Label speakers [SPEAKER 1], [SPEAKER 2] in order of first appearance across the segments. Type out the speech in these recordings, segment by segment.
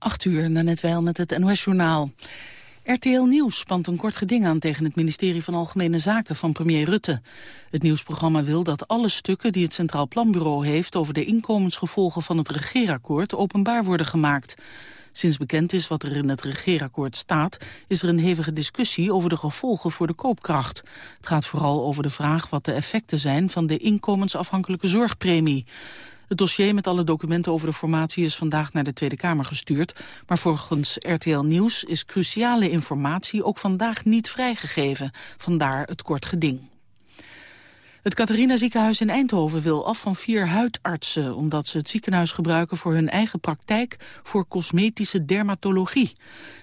[SPEAKER 1] 8 uur, net wel met het NOS-journaal. RTL Nieuws spant een kort geding aan tegen het ministerie van Algemene Zaken van premier Rutte. Het nieuwsprogramma wil dat alle stukken die het Centraal Planbureau heeft over de inkomensgevolgen van het regeerakkoord openbaar worden gemaakt. Sinds bekend is wat er in het regeerakkoord staat, is er een hevige discussie over de gevolgen voor de koopkracht. Het gaat vooral over de vraag wat de effecten zijn van de inkomensafhankelijke zorgpremie. Het dossier met alle documenten over de formatie is vandaag naar de Tweede Kamer gestuurd. Maar volgens RTL Nieuws is cruciale informatie ook vandaag niet vrijgegeven. Vandaar het kort geding. Het Catharina ziekenhuis in Eindhoven wil af van vier huidartsen... omdat ze het ziekenhuis gebruiken voor hun eigen praktijk... voor cosmetische dermatologie.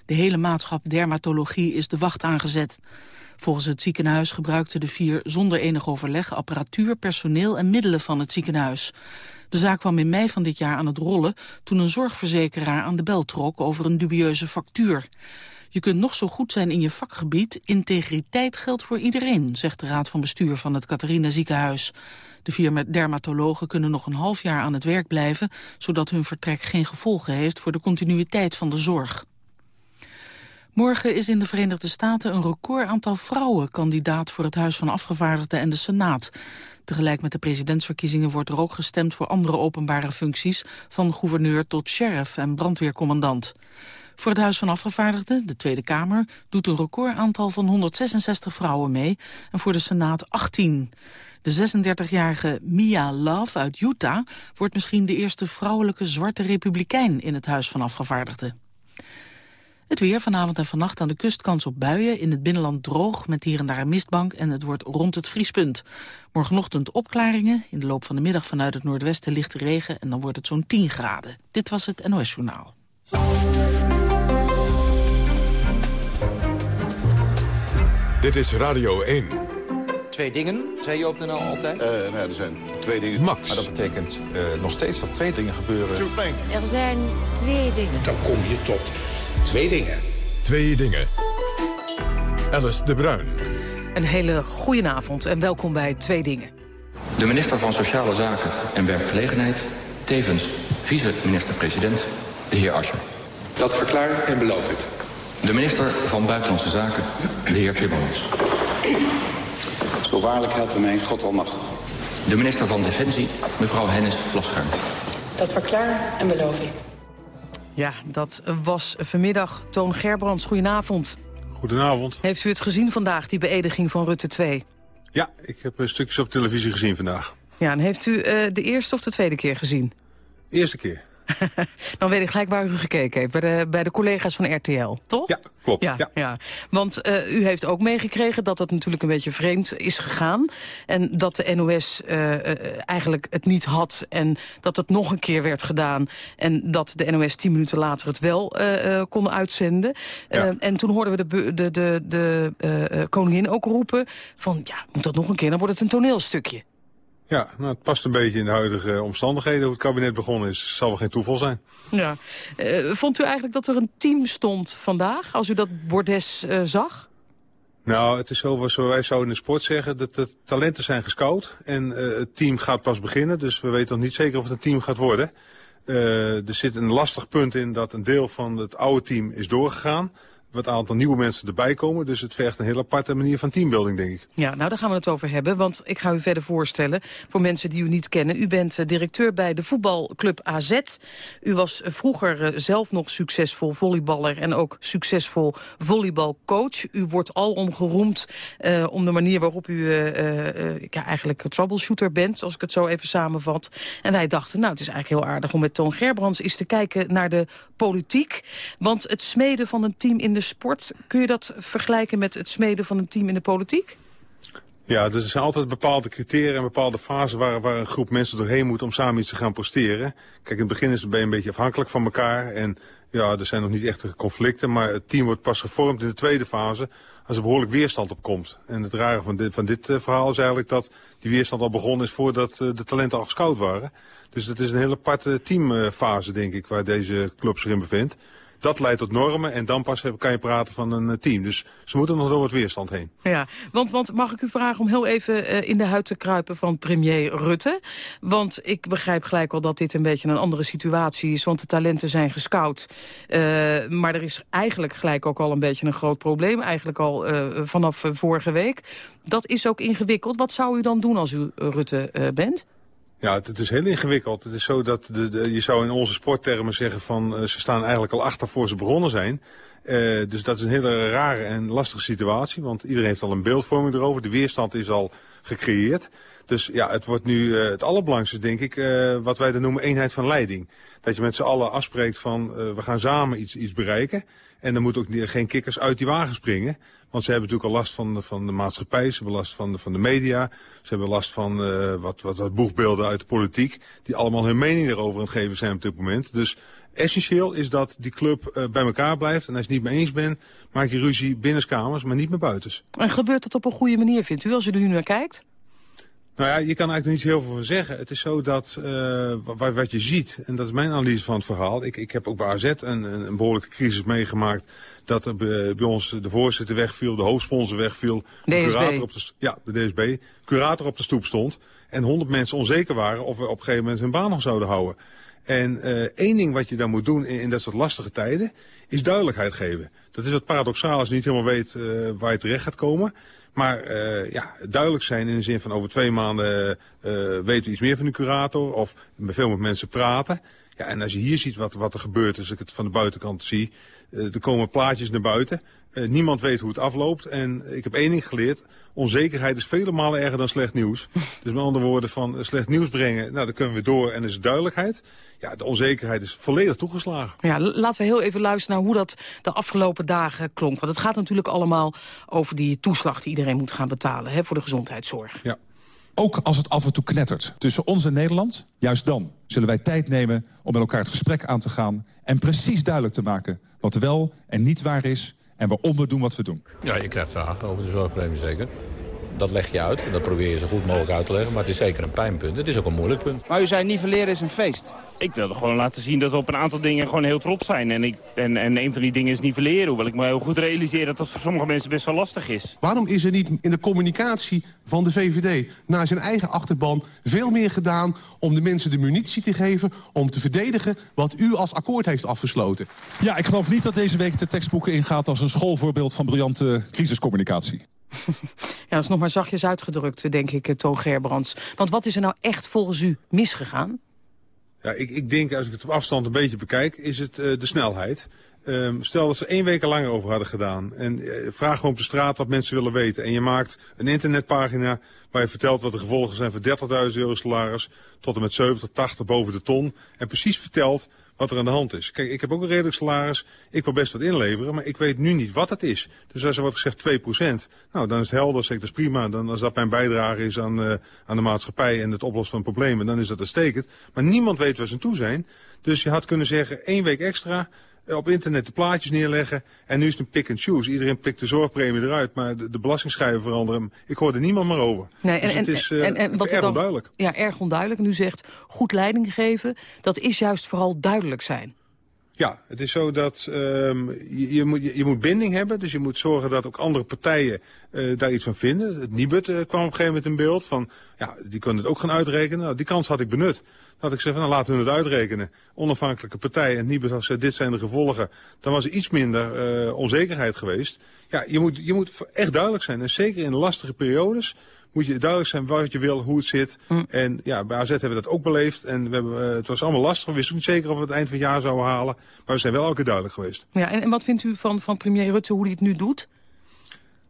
[SPEAKER 1] De hele maatschap dermatologie is de wacht aangezet. Volgens het ziekenhuis gebruikten de vier zonder enig overleg... apparatuur, personeel en middelen van het ziekenhuis. De zaak kwam in mei van dit jaar aan het rollen... toen een zorgverzekeraar aan de bel trok over een dubieuze factuur. Je kunt nog zo goed zijn in je vakgebied. Integriteit geldt voor iedereen, zegt de raad van bestuur van het Catharina ziekenhuis. De vier dermatologen kunnen nog een half jaar aan het werk blijven... zodat hun vertrek geen gevolgen heeft voor de continuïteit van de zorg. Morgen is in de Verenigde Staten een record aantal vrouwen kandidaat voor het Huis van Afgevaardigden en de Senaat. Tegelijk met de presidentsverkiezingen wordt er ook gestemd voor andere openbare functies, van gouverneur tot sheriff en brandweercommandant. Voor het Huis van Afgevaardigden, de Tweede Kamer, doet een recordaantal van 166 vrouwen mee en voor de Senaat 18. De 36-jarige Mia Love uit Utah wordt misschien de eerste vrouwelijke zwarte republikein in het Huis van Afgevaardigden. Het weer vanavond en vannacht aan de kust kans op buien. In het binnenland droog met hier en daar een mistbank en het wordt rond het vriespunt. Morgenochtend opklaringen. In de loop van de middag vanuit het noordwesten lichte regen en dan wordt het zo'n 10 graden. Dit was het NOS Journaal.
[SPEAKER 2] Dit is Radio 1.
[SPEAKER 3] Twee dingen, zei je op de NL altijd?
[SPEAKER 4] Uh, nou er zijn twee dingen.
[SPEAKER 2] Max.
[SPEAKER 3] Maar dat betekent uh, nog steeds dat twee dingen gebeuren.
[SPEAKER 5] Er zijn twee dingen.
[SPEAKER 6] Dan kom je tot twee dingen.
[SPEAKER 2] Twee dingen. Alice de Bruin.
[SPEAKER 1] Een hele goede avond en welkom bij Twee Dingen.
[SPEAKER 7] De minister van Sociale Zaken en Werkgelegenheid... tevens vice-minister-president, de heer Ascher.
[SPEAKER 6] Dat verklaar en beloof ik.
[SPEAKER 7] De minister van Buitenlandse Zaken, de heer Timmermans.
[SPEAKER 8] Zo waarlijk helpen mij God almachtig.
[SPEAKER 7] De minister van Defensie, mevrouw Hennis Plasgaard.
[SPEAKER 9] Dat verklaar en beloof ik.
[SPEAKER 1] Ja, dat was vanmiddag Toon Gerbrands. Goedenavond.
[SPEAKER 10] Goedenavond.
[SPEAKER 1] Heeft u het gezien vandaag, die beëdiging van Rutte 2?
[SPEAKER 10] Ja, ik heb stukjes op televisie gezien vandaag.
[SPEAKER 1] Ja, en heeft u uh, de eerste of de tweede keer gezien?
[SPEAKER 10] Eerste keer.
[SPEAKER 1] Dan weet ik gelijk waar u gekeken heeft. Bij de, bij de collega's van RTL, toch?
[SPEAKER 10] Ja, klopt.
[SPEAKER 1] Ja, ja. Want uh, u heeft ook meegekregen dat dat natuurlijk een beetje vreemd is gegaan. En dat de NOS uh, uh, eigenlijk het niet had. En dat het nog een keer werd gedaan. En dat de NOS tien minuten later het wel kon uitzenden. Ja. en toen hoorden we de, de, de, de koningin ook roepen van... ja, moet dat nog een keer, dan wordt het een toneelstukje.
[SPEAKER 10] Ja, nou, het past een beetje in de huidige omstandigheden hoe het kabinet begonnen is. Zal wel geen toeval zijn.
[SPEAKER 1] Ja. Uh, vond u eigenlijk dat er een team stond vandaag, als u dat bordes uh, zag?
[SPEAKER 10] Nou, het is zo, zoals wij zouden in de sport zeggen, dat de talenten zijn gescout. En uh, het team gaat pas beginnen, dus we weten nog niet zeker of het een team gaat worden. er zit een lastig punt in dat een deel van het oude team is doorgegaan wat aantal nieuwe mensen erbij komen. Dus het vergt een heel aparte manier van teambuilding, denk ik.
[SPEAKER 1] Ja, nou daar gaan we het over hebben. Want ik ga u verder voorstellen, voor mensen die u niet kennen. U bent uh, directeur bij de voetbalclub AZ. U was uh, vroeger uh, zelf nog succesvol volleyballer en ook succesvol volleybalcoach. U wordt alom geroemd om de manier waarop u ja, eigenlijk troubleshooter bent, als ik het zo even samenvat. En wij dachten, nou het is eigenlijk heel aardig om met Toon Gerbrands eens te kijken naar de politiek. Want het smeden van een team in de sport. Kun je dat vergelijken met het smeden van een team in de politiek?
[SPEAKER 10] Ja, er zijn altijd bepaalde criteria en bepaalde fasen waar, waar een groep mensen doorheen moet om samen iets te gaan presteren. Kijk, in het begin is het een beetje afhankelijk van elkaar en ja, er zijn nog niet echte conflicten, maar het team wordt pas gevormd in de tweede fase als er behoorlijk weerstand op komt. En het rare van dit, van dit uh, verhaal is eigenlijk dat die weerstand al begonnen is voordat uh, de talenten al gescout waren. Dus het is een hele aparte teamfase, denk ik, waar deze club zich in bevindt. Dat leidt tot normen en dan pas kan je praten van een eh, team. Dus ze moeten nog door het weerstand heen.
[SPEAKER 11] Ja, want, want mag ik u vragen om heel even uh, in de huid te kruipen van premier Rutte? Want ik begrijp gelijk al dat dit een beetje een andere situatie is, want de talenten zijn gescout. Uh, maar er is eigenlijk gelijk ook al een beetje een groot probleem, eigenlijk al vanaf vorige week. Dat is ook ingewikkeld. Wat zou u dan doen als u Rutte bent?
[SPEAKER 10] Ja, het, is heel ingewikkeld. Het is zo dat de, de, je zou in onze sporttermen zeggen van uh, ze staan eigenlijk al achter voor ze begonnen zijn. Uh, dus dat is een hele rare en lastige situatie, want iedereen heeft al een beeldvorming erover. De weerstand is al gecreëerd. Dus ja, het wordt nu uh, het allerbelangrijkste, denk ik, wat wij dan noemen eenheid van leiding. Dat je met z'n allen afspreekt van we gaan samen iets, iets bereiken. En dan moeten ook geen kikkers uit die wagen springen. Want ze hebben natuurlijk al last van, van de maatschappij, ze hebben last van de, van de media. Ze hebben last van uh, wat, wat, wat boegbeelden uit de politiek. Die allemaal hun mening erover aan het geven zijn op dit moment. Dus essentieel is dat die club uh, bij elkaar blijft. En als je het niet mee eens bent, maak je ruzie binnenskamers, maar niet meer buitens.
[SPEAKER 11] En gebeurt het op een goede manier, vindt u, als u er nu naar kijkt?
[SPEAKER 10] Nou ja, je kan eigenlijk niet heel veel van zeggen. Het is zo dat uh, wat, wat, je ziet, en dat is mijn analyse van het verhaal. Ik, ik heb ook bij AZ een, een, behoorlijke crisis meegemaakt. Dat er bij, bij, ons de voorzitter wegviel, de hoofdsponsor wegviel.
[SPEAKER 11] De
[SPEAKER 10] curator op de, ja, de DSB. Curator op de stoep stond. En honderd mensen onzeker waren of we op een gegeven moment hun baan nog zouden houden. En uh, één ding wat je dan moet doen in, in dat soort lastige tijden, is duidelijkheid geven. Dat is wat paradoxaal als je niet helemaal weet uh, waar je terecht gaat komen. Maar uh, ja, duidelijk zijn in de zin van over twee maanden weten we iets meer van de curator. Of veel met mensen praten. Ja, en als je hier ziet wat, wat er gebeurt, als ik het van de buitenkant zie. Uh, er komen plaatjes naar buiten. Uh, niemand weet hoe het afloopt. En ik heb één ding geleerd. Onzekerheid is vele malen erger dan slecht nieuws. dus met andere woorden van slecht nieuws brengen, nou dan kunnen we door en is duidelijkheid. Ja, de onzekerheid is volledig toegeslagen.
[SPEAKER 11] Ja, laten we heel even luisteren naar hoe dat de afgelopen dagen klonk. Want het gaat natuurlijk allemaal over die toeslag die iedereen moet gaan betalen hè, voor de gezondheidszorg.
[SPEAKER 12] Ja. Ook als het af en toe knettert tussen ons en Nederland, juist dan zullen wij tijd nemen om met elkaar het gesprek aan te gaan... en precies duidelijk te maken wat wel en niet waar is en waarom we doen wat we doen.
[SPEAKER 13] Ja, je krijgt vragen over de zorgpremie zeker. Dat leg je uit en dat probeer je zo goed mogelijk uit te leggen. Maar het is zeker een pijnpunt. Het is ook een moeilijk punt.
[SPEAKER 14] Maar u zei nivelleren is een feest.
[SPEAKER 15] Ik wilde gewoon laten zien dat we op een aantal dingen gewoon heel trots zijn. En, ik, en, en een van die dingen is nivelleren. Hoewel ik me heel goed realiseer dat dat voor sommige mensen best wel lastig is.
[SPEAKER 16] Waarom is er niet in de communicatie van de VVD naar zijn eigen achterban veel meer gedaan om de mensen de munitie te geven... om te verdedigen wat u als akkoord heeft afgesloten?
[SPEAKER 12] Ja, ik geloof niet dat deze week de tekstboeken ingaat als een schoolvoorbeeld van briljante crisiscommunicatie.
[SPEAKER 11] Ja, dat is nog maar zachtjes uitgedrukt, denk ik, Toon Gerbrands. Want wat is er nou echt volgens u misgegaan?
[SPEAKER 10] Ja, ik, ik denk, als ik het op afstand een beetje bekijk, is het uh, de snelheid. Um, stel dat ze één week langer over hadden gedaan. En uh, vraag gewoon op de straat wat mensen willen weten. En je maakt een internetpagina waar je vertelt wat de gevolgen zijn voor 30.000 euro salaris... tot en met 70, 80 boven de ton. En precies vertelt wat er aan de hand is. Kijk, ik heb ook een redelijk salaris. Ik wil best wat inleveren, maar ik weet nu niet wat het is. Dus als er wordt gezegd 2%, nou dan is het helder, zeg ik, dat is prima. Dan, als dat mijn bijdrage is aan, uh, aan de maatschappij en het oplossen van problemen, dan is dat uitstekend. Maar niemand weet waar ze aan toe zijn. Dus je had kunnen zeggen, één week extra, op internet de plaatjes neerleggen. En nu is het een pick and choose. Iedereen pikt de zorgpremie eruit, maar de, de belastingschijven veranderen. Ik hoor er niemand meer over.
[SPEAKER 11] Nee, en,
[SPEAKER 10] dus het is uh, en, en, wat erg dan, onduidelijk.
[SPEAKER 11] Ja, erg onduidelijk. En u zegt goed leiding geven, dat is juist vooral duidelijk zijn.
[SPEAKER 10] Ja, het is zo dat um, je, je, moet, je, moet binding hebben. Dus je moet zorgen dat ook andere partijen uh, daar iets van vinden. Het Nibud uh, kwam op een gegeven moment in beeld van... ja, die kunnen het ook gaan uitrekenen. Nou, die kans had ik benut. Dan had ik gezegd, nou, laten we het uitrekenen. Onafhankelijke partijen. En Nibud gezegd, dit zijn de gevolgen. Dan was er iets minder uh, onzekerheid geweest. Ja, je moet, je moet echt duidelijk zijn. En zeker in lastige periodes moet je duidelijk zijn wat je wil, hoe het zit. Mm. En ja, bij AZ hebben we dat ook beleefd. En we hebben, uh, het was allemaal lastig. We wisten niet zeker of we het eind van het jaar zouden halen. Maar we zijn wel elke keer duidelijk geweest.
[SPEAKER 11] Ja, en, en wat vindt u van, van premier Rutte, hoe hij het nu doet?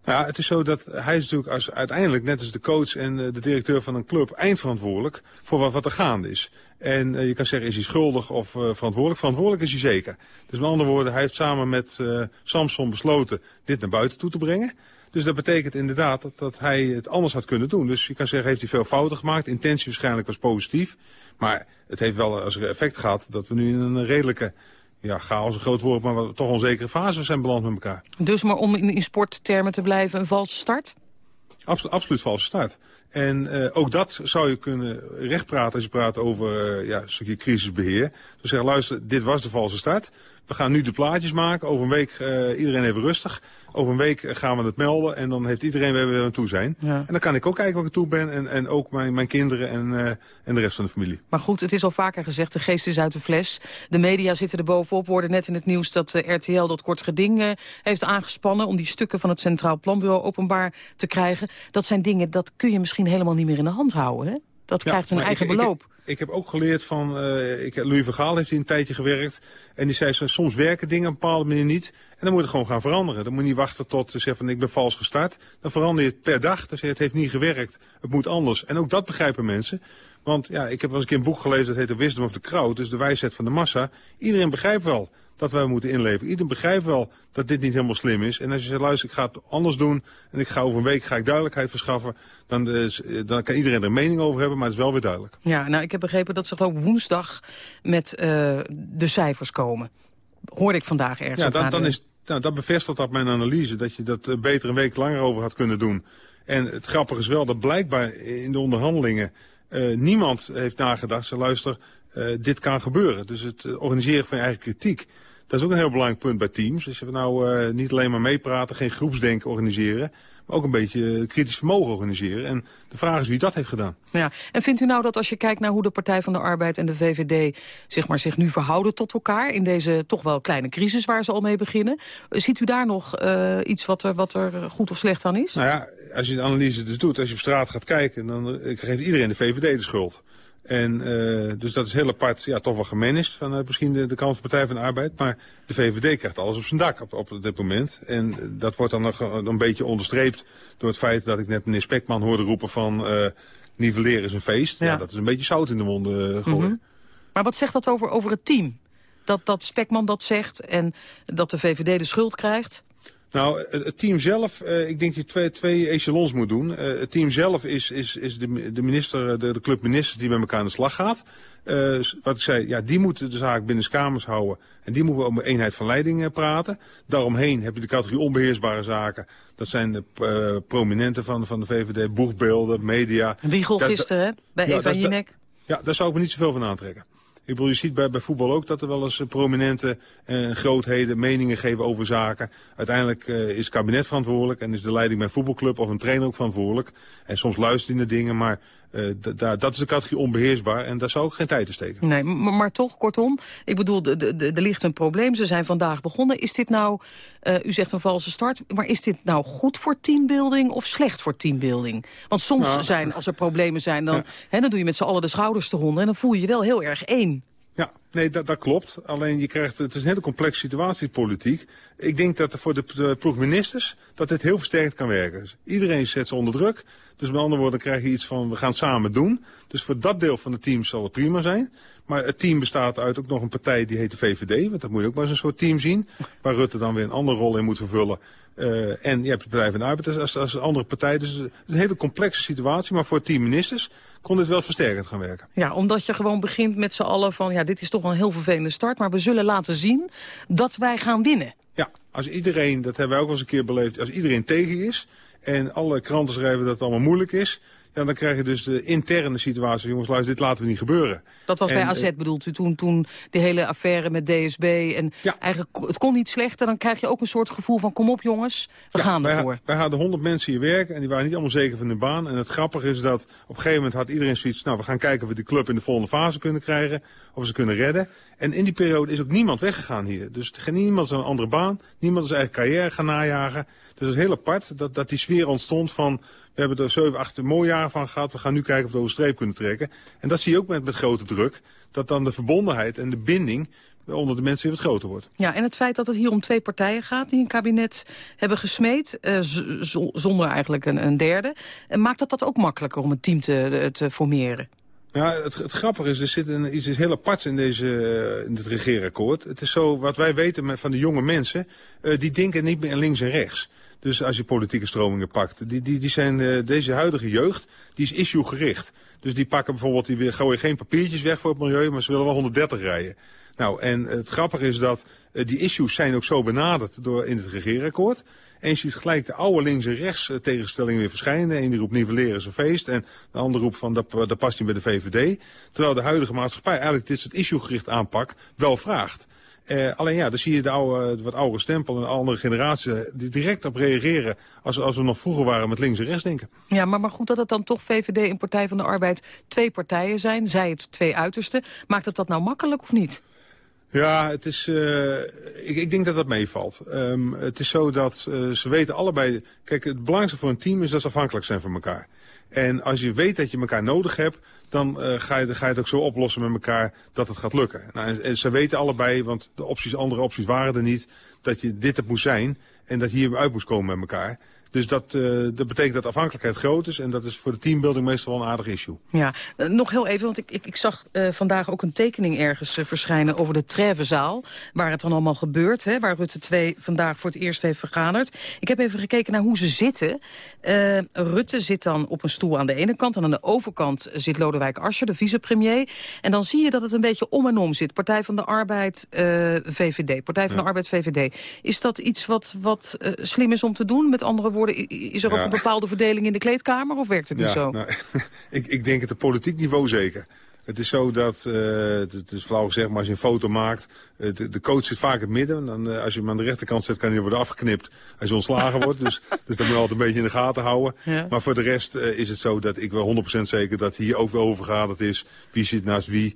[SPEAKER 10] Ja, het is zo dat hij is natuurlijk als, uiteindelijk, net als de coach en de directeur van een club, eindverantwoordelijk voor wat, wat er gaande is. En uh, je kan zeggen, is hij schuldig of uh, verantwoordelijk? Verantwoordelijk is hij zeker. Dus met andere woorden, hij heeft samen met uh, Samson besloten dit naar buiten toe te brengen. Dus dat betekent inderdaad dat, dat hij het anders had kunnen doen. Dus je kan zeggen, heeft hij veel fouten gemaakt. Intentie waarschijnlijk was positief. Maar het heeft wel als effect gehad dat we nu in een redelijke ja, chaos een groot woord, maar toch onzekere fase zijn beland met elkaar.
[SPEAKER 11] Dus maar om in, in sporttermen te blijven, een valse start?
[SPEAKER 10] Absoluut, absoluut valse start. En uh, ook dat zou je kunnen rechtpraten als je praat over uh, ja, een stukje crisisbeheer. Dus zeg, luister, dit was de valse start. We gaan nu de plaatjes maken. Over een week uh, iedereen even rustig. Over een week gaan we het melden en dan heeft iedereen waar we aan toe zijn. Ja. En dan kan ik ook kijken waar ik toe ben en, en ook mijn, mijn kinderen en, en de rest van de familie.
[SPEAKER 11] Maar goed, het is al vaker gezegd, de geest is uit de fles. De media zitten er bovenop. We hoorden net in het nieuws dat RTL dat kort geding heeft aangespannen... om die stukken van het Centraal Planbureau openbaar te krijgen. Dat zijn dingen, dat kun je misschien helemaal niet meer in de hand houden, hè? Dat ja, krijgt een eigen
[SPEAKER 10] ik,
[SPEAKER 11] beloop.
[SPEAKER 10] Ik, ik, heb ook geleerd van, uh, ik, Louis Vergaal heeft hier een tijdje gewerkt. En die zei, soms werken dingen op een bepaalde manier niet. En dan moet het gewoon gaan veranderen. Dan moet je niet wachten tot ze zeggen van, ik ben vals gestart. Dan verander je het per dag. Dan zeg je, het heeft niet gewerkt. Het moet anders. En ook dat begrijpen mensen. Want ja, ik heb wel eens een keer een boek gelezen, dat heet The Wisdom of the Crowd. Dus de wijsheid van de massa. Iedereen begrijpt wel dat wij moeten inleveren. Iedereen begrijpt wel dat dit niet helemaal slim is. En als je zegt, luister, ik ga het anders doen... en ik ga over een week ga ik duidelijkheid verschaffen... dan, uh, dan kan iedereen er een mening over hebben, maar het is wel weer duidelijk.
[SPEAKER 11] Ja, nou, ik heb begrepen dat ze gewoon woensdag met uh, de cijfers komen. Hoorde ik vandaag ergens.
[SPEAKER 10] Ja, dan, dan is, nou, dat bevestigt dat mijn analyse... dat je dat beter een week langer over had kunnen doen. En het grappige is wel dat blijkbaar in de onderhandelingen... Uh, niemand heeft nagedacht, ze luister, uh, dit kan gebeuren. Dus het organiseren van je eigen kritiek, dat is ook een heel belangrijk punt bij teams. Dus je nou uh, niet alleen maar meepraten, geen groepsdenken organiseren... maar ook een beetje kritisch vermogen organiseren. En de vraag is wie dat heeft gedaan.
[SPEAKER 11] Ja. En vindt u nou dat als je kijkt naar hoe de Partij van de Arbeid en de VVD... Zeg maar, zich nu verhouden tot elkaar in deze toch wel kleine crisis waar ze al mee beginnen... ziet u daar nog uh, iets wat er, wat er goed of slecht aan is?
[SPEAKER 10] Nou ja, als je de analyse dus doet, als je op straat gaat kijken... dan geeft iedereen de VVD de schuld. En uh, dus dat is heel apart, ja, toch wel gemanaged vanuit misschien de, de kant van de Partij van de Arbeid. Maar de VVD krijgt alles op zijn dak op, op dit moment. En dat wordt dan nog een beetje onderstreept door het feit dat ik net meneer Spekman hoorde roepen van... Uh, nivelleren is een feest. Ja. ja. dat is een beetje zout in de wonden uh, gooien. Mm -hmm.
[SPEAKER 11] Maar wat zegt dat over, over het team? Dat, dat Spekman dat zegt en dat de VVD de schuld krijgt?
[SPEAKER 10] Nou, het team zelf, uh, ik denk dat je twee, twee echelons moet doen. Uh, het team zelf is, is, is de, de minister, de, de club ministers die met elkaar aan de slag gaat. Uh, wat ik zei, ja, die moeten de zaak binnen kamers houden. En die moeten we om eenheid van leiding praten. Daaromheen heb je de categorie onbeheersbare zaken. Dat zijn de uh, prominenten van, van de VVD, boegbeelden, media.
[SPEAKER 11] Wiegel gisteren, hè? Bij ja, Eva Jinek.
[SPEAKER 10] Ja, daar zou ik me niet zoveel van aantrekken. Ik je ziet bij, bij voetbal ook dat er wel eens prominente uh, grootheden meningen geven over zaken. Uiteindelijk uh, is het kabinet verantwoordelijk en is de leiding bij een voetbalclub of een trainer ook verantwoordelijk. En soms luistert hij naar dingen, maar uh, dat is de categorie onbeheersbaar en daar zou ik geen tijd in steken.
[SPEAKER 11] Nee, maar, toch, kortom, ik bedoel, er ligt een probleem. Ze zijn vandaag begonnen. Is dit nou, uh, u zegt een valse start, maar is dit nou goed voor teambuilding of slecht voor teambuilding? Want soms nou, zijn, als er problemen zijn, dan, ja. hè, dan doe je met z'n allen de schouders te honden en dan voel je je wel heel erg één.
[SPEAKER 10] Ja, nee, dat, dat klopt. Alleen je krijgt, het is een hele complexe situatie, politiek. Ik denk dat voor de, de ploegministers dat dit heel versterkt kan werken. Dus iedereen zet ze onder druk. Dus met andere woorden krijg je iets van, we gaan samen doen. Dus voor dat deel van het team zal het prima zijn. Maar het team bestaat uit ook nog een partij die heet de VVD. Want dat moet je ook maar eens een soort team zien. Waar Rutte dan weer een andere rol in moet vervullen. Uh, en je hebt de Partij van de Arbeid als, als een andere partij. Dus het is een hele complexe situatie. Maar voor het team ministers kon dit wel versterkend gaan werken.
[SPEAKER 11] Ja, omdat je gewoon begint met z'n allen van... ja, dit is toch wel een heel vervelende start... maar we zullen laten zien dat wij gaan winnen.
[SPEAKER 10] Ja, als iedereen, dat hebben wij ook wel eens een keer beleefd... als iedereen tegen is en alle kranten schrijven dat het allemaal moeilijk is... Ja, dan krijg je dus de interne situatie. Jongens, luister, dit laten we niet gebeuren.
[SPEAKER 11] Dat was en, bij AZ bedoelt u, toen, toen die hele affaire met DSB. En ja. eigenlijk, het kon niet slechter. Dan krijg je ook een soort gevoel van, kom op jongens, we ja, gaan ervoor.
[SPEAKER 10] Wij, wij hadden honderd mensen hier werken en die waren niet allemaal zeker van hun baan. En het grappige is dat op een gegeven moment had iedereen zoiets... nou, we gaan kijken of we die club in de volgende fase kunnen krijgen. Of we ze kunnen redden. En in die periode is ook niemand weggegaan hier. Dus niemand is een andere baan. Niemand is eigen carrière gaan najagen. Dus het is heel apart dat, dat die sfeer ontstond van... we hebben er 7, 8 mooie jaren van gehad. We gaan nu kijken of we over streep kunnen trekken. En dat zie je ook met, met grote druk. Dat dan de verbondenheid en de binding onder de mensen weer wat groter wordt.
[SPEAKER 11] Ja, en het feit dat het hier om twee partijen gaat die een kabinet hebben gesmeed... Uh, zonder eigenlijk een, een derde... Uh, maakt dat dat ook makkelijker om een team te, te formeren?
[SPEAKER 10] Ja, het, het grappige is, er zit een, iets heel aparts in, deze, in dit regeerakkoord. Het is zo, wat wij weten met, van de jonge mensen, uh, die denken niet meer links en rechts. Dus als je politieke stromingen pakt, die, die, die zijn, uh, deze huidige jeugd, die is issue gericht. Dus die pakken bijvoorbeeld, die gooien geen papiertjes weg voor het milieu, maar ze willen wel 130 rijden. Nou, en het grappige is dat die issues zijn ook zo benaderd door in het regeerakkoord. En je ziet gelijk de oude links- en rechts tegenstellingen weer verschijnen. De ene roept nivelleren is een feest en de andere roept van dat, past niet bij de VVD. Terwijl de huidige maatschappij eigenlijk dit soort issue-gericht aanpak wel vraagt. Uh, alleen ja, dan zie je de oude, wat oude stempel en de andere generaties die direct op reageren als, als we nog vroeger waren met links en rechts denken.
[SPEAKER 11] Ja, maar, maar goed dat het dan toch VVD en Partij van de Arbeid twee partijen zijn, zij het twee uitersten. Maakt het dat nou makkelijk of niet?
[SPEAKER 10] Ja, het is, uh, ik, ik, denk dat dat meevalt. Um, het is zo dat uh, ze weten allebei... Kijk, het belangrijkste voor een team is dat ze afhankelijk zijn van elkaar. En als je weet dat je elkaar nodig hebt, dan uh, ga, je, ga je het ook zo oplossen met elkaar dat het gaat lukken. Nou, en, ze weten allebei, want de opties, andere opties waren er niet, dat je dit het moest zijn en dat je hieruit moest komen met elkaar. Dus dat, uh, dat betekent dat afhankelijkheid groot is. En dat is voor de teambuilding meestal wel een aardig issue.
[SPEAKER 11] Ja, uh, nog heel even, want ik, ik, ik zag uh, vandaag ook een tekening ergens verschijnen... over de Trevenzaal, waar het dan allemaal gebeurt. Hè, waar Rutte 2 vandaag voor het eerst heeft vergaderd. Ik heb even gekeken naar hoe ze zitten. Rutte zit dan op een stoel aan de ene kant... en aan de overkant zit Lodewijk Asscher, de vicepremier. En dan zie je dat het een beetje om en om zit. Partij van de Arbeid, VVD. Partij van ja. de Arbeid, VVD. Is dat iets wat, wat slim is om te doen? Met andere woorden, is er ook een bepaalde verdeling in de kleedkamer of werkt het niet zo?
[SPEAKER 10] Nou, ik, ik denk het op politiek niveau zeker. Het is zo dat, uh, het is flauw gezegd, maar als je een foto maakt... Uh, de, de, coach zit vaak in het midden. Dan, uh, als je hem aan de rechterkant zet, kan hij worden afgeknipt als je ontslagen wordt. Dus, dus dat moet je altijd een beetje in de gaten houden. Ja. Maar voor de rest is het zo dat ik wel 100% zeker dat hier ook wel overgegaderd is. Wie zit naast wie,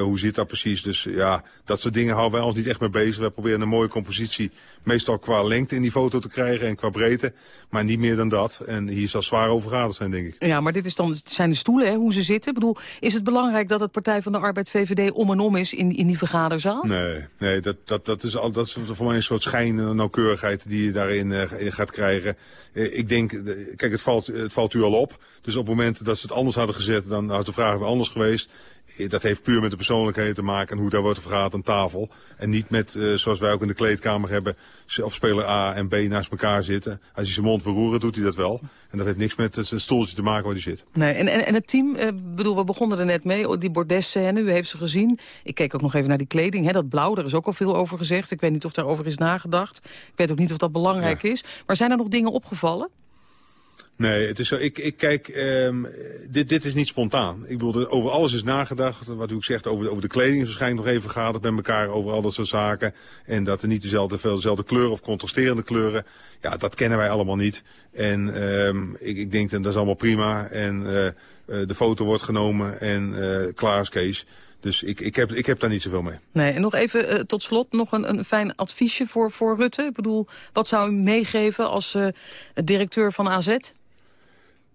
[SPEAKER 10] hoe zit dat precies. Dus ja, dat soort dingen houden wij ons niet echt mee bezig. Wij proberen een mooie compositie, meestal qua lengte in die foto te krijgen en qua breedte. Maar niet meer dan dat. En hier zal zwaar overgegaderd zijn, denk ik.
[SPEAKER 11] Ja, maar dit is dan, zijn de stoelen, hè, hoe ze zitten. Ik bedoel, is het belangrijk dat het Partij van de Arbeid VVD om en om is in, in die vergaderzaal?
[SPEAKER 10] Nee, nee dat, dat, dat, is al, dat is voor mij een soort schijn en nauwkeurigheid die je daarin uh, gaat krijgen. Uh, ik denk, kijk, het valt, het valt u al op. Dus op het moment dat ze het anders hadden gezet, dan had de vraag weer anders geweest. Dat heeft puur met de persoonlijkheden te maken en hoe daar wordt vergaderd aan tafel. En niet met, uh, zoals wij ook in de kleedkamer hebben, of speler A en B naast elkaar zitten. Als hij zijn mond verroeren, doet hij dat wel. En dat heeft niks met zijn stoeltje te maken waar hij zit.
[SPEAKER 11] Nee, en, en, en het team, uh, bedoel, we begonnen er net mee, die bordesscène, u heeft ze gezien. Ik keek ook nog even naar die kleding, hè, dat blauw, daar is ook al veel over gezegd. Ik weet niet of daarover is nagedacht. Ik weet ook niet of dat belangrijk ja. is. Maar zijn er nog dingen opgevallen?
[SPEAKER 10] Nee, het is zo. Ik, ik kijk, um, dit, dit is niet spontaan. Ik bedoel, over alles is nagedacht. Wat u ook zegt, over, over de kleding is waarschijnlijk nog even vergaderd met elkaar. Over al dat soort zaken. En dat er niet dezelfde, veel kleuren of contrasterende kleuren. Ja, dat kennen wij allemaal niet. En um, ik, ik denk dat is allemaal prima. En uh, uh, de foto wordt genomen en uh, klaar is Kees. Dus ik, ik, heb, ik heb daar niet zoveel mee.
[SPEAKER 11] Nee, en nog even tot slot nog een, een fijn adviesje voor, voor Rutte. Ik bedoel, wat zou u meegeven als directeur van AZ?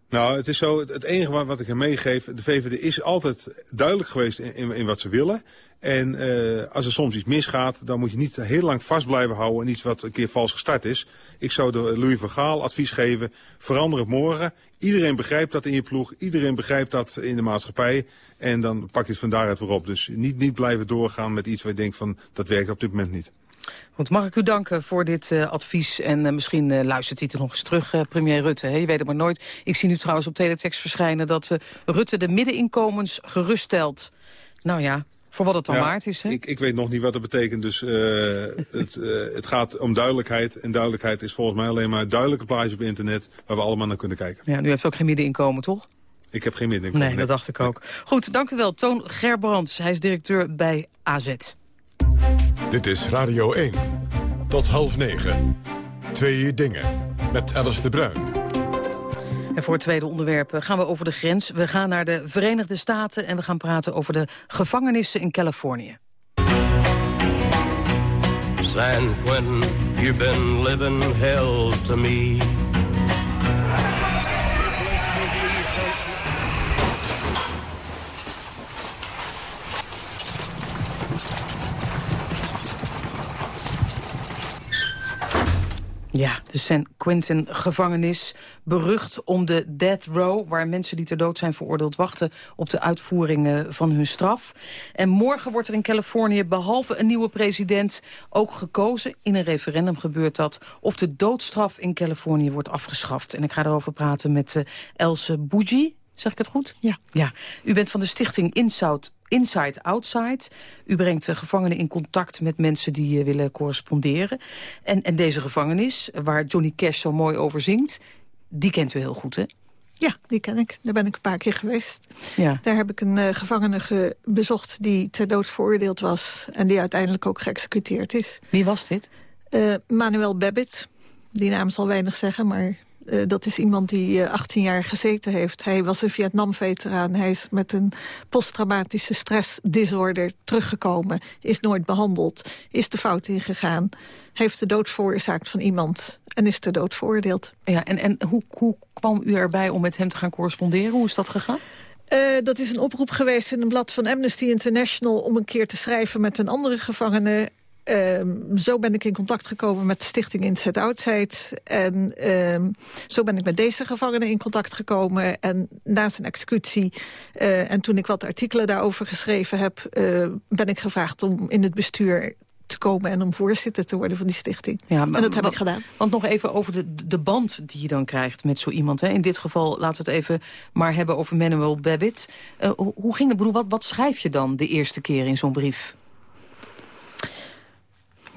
[SPEAKER 10] Nou, het is zo, het enige wat, wat ik hem meegeef, de VVD is altijd duidelijk geweest in, in, wat ze willen. En uh, als er soms iets misgaat, dan moet je niet heel lang vast blijven houden aan iets wat een keer vals gestart is. Ik zou de Louis van Gaal advies geven, verander het morgen. Iedereen begrijpt dat in je ploeg, iedereen begrijpt dat in de maatschappij. En dan pak je het van daaruit weer op. Dus niet, niet blijven doorgaan met iets waar je denkt van, dat werkt op dit moment niet.
[SPEAKER 11] Goed, mag ik u danken voor dit uh, advies. En uh, misschien uh, luistert hij er nog eens terug, premier Rutte. Je weet het maar nooit. Ik zie nu trouwens op teletext verschijnen dat Rutte de middeninkomens geruststelt. Nou ja, voor wat het dan
[SPEAKER 10] ja,
[SPEAKER 11] waard is. Hè?
[SPEAKER 10] Ik, ik weet nog niet wat dat betekent. Dus het, het gaat om duidelijkheid. En duidelijkheid is volgens mij alleen maar een duidelijke plaatje op internet... waar we allemaal naar kunnen kijken.
[SPEAKER 11] Ja, u heeft ook geen middeninkomen, toch?
[SPEAKER 10] Ik heb geen middeninkomen.
[SPEAKER 11] Nee, dat dacht ik ook. Goed, dank u wel. Toon Gerbrands, hij is directeur bij AZ.
[SPEAKER 2] Dit is Radio 1. Tot half negen. Twee dingen. Met Alice de Bruin.
[SPEAKER 11] En voor het tweede onderwerp gaan we over de grens. We gaan naar de Verenigde Staten en we gaan praten over de gevangenissen in Californië.
[SPEAKER 17] San Quentin, you've been living hell to me.
[SPEAKER 11] San Quentin gevangenis. Berucht om de death row, waar mensen die ter dood zijn veroordeeld wachten op de uitvoering van hun straf. En morgen wordt er in Californië behalve een nieuwe president ook gekozen. In een referendum gebeurt dat of de doodstraf in Californië wordt afgeschaft. En ik ga erover praten met uh, Else Bougie. Zeg ik het goed?
[SPEAKER 18] Ja.
[SPEAKER 11] ja. U bent van de stichting Inside, Inside Outside. U brengt uh, gevangenen in contact met mensen die uh, willen corresponderen. En, en deze gevangenis, waar Johnny Cash zo mooi over zingt... die kent u heel goed, hè?
[SPEAKER 18] Ja, die ken ik. Daar ben ik een paar keer geweest.
[SPEAKER 11] Ja.
[SPEAKER 18] Daar heb ik een uh, gevangene bezocht die ter dood veroordeeld was... en die uiteindelijk ook geëxecuteerd is.
[SPEAKER 11] Wie was dit?
[SPEAKER 18] Manuel Babbitt. Die naam zal weinig zeggen, maar uh, dat is iemand die uh, 18 jaar gezeten heeft. Hij was een Vietnam-veteraan. Hij is met een posttraumatische stressdisorder teruggekomen. Is nooit behandeld. Is de fout ingegaan. Heeft de dood veroorzaakt van iemand. En is ter dood veroordeeld.
[SPEAKER 11] Ja, en en hoe, hoe kwam u erbij om met hem te gaan corresponderen? Hoe is dat gegaan?
[SPEAKER 18] Uh, dat is een oproep geweest in een blad van Amnesty International... om een keer te schrijven met een andere gevangene. Uh, zo ben ik in contact gekomen met de stichting Inset Outside. En uh, zo ben ik met deze gevangenen in contact gekomen. En na zijn executie, uh, en toen ik wat artikelen daarover geschreven heb... Uh, ben ik gevraagd om in het bestuur te komen en om voorzitter te worden van die stichting.
[SPEAKER 11] Ja, maar,
[SPEAKER 18] en dat heb ik gedaan.
[SPEAKER 11] Want nog even over de, de band die je dan krijgt met zo iemand. Hè. In dit geval laten we het even maar hebben over Manuel Babbitt. Uh, hoe, hoe ging het, broer? Wat, wat schrijf je dan de eerste keer in zo'n brief?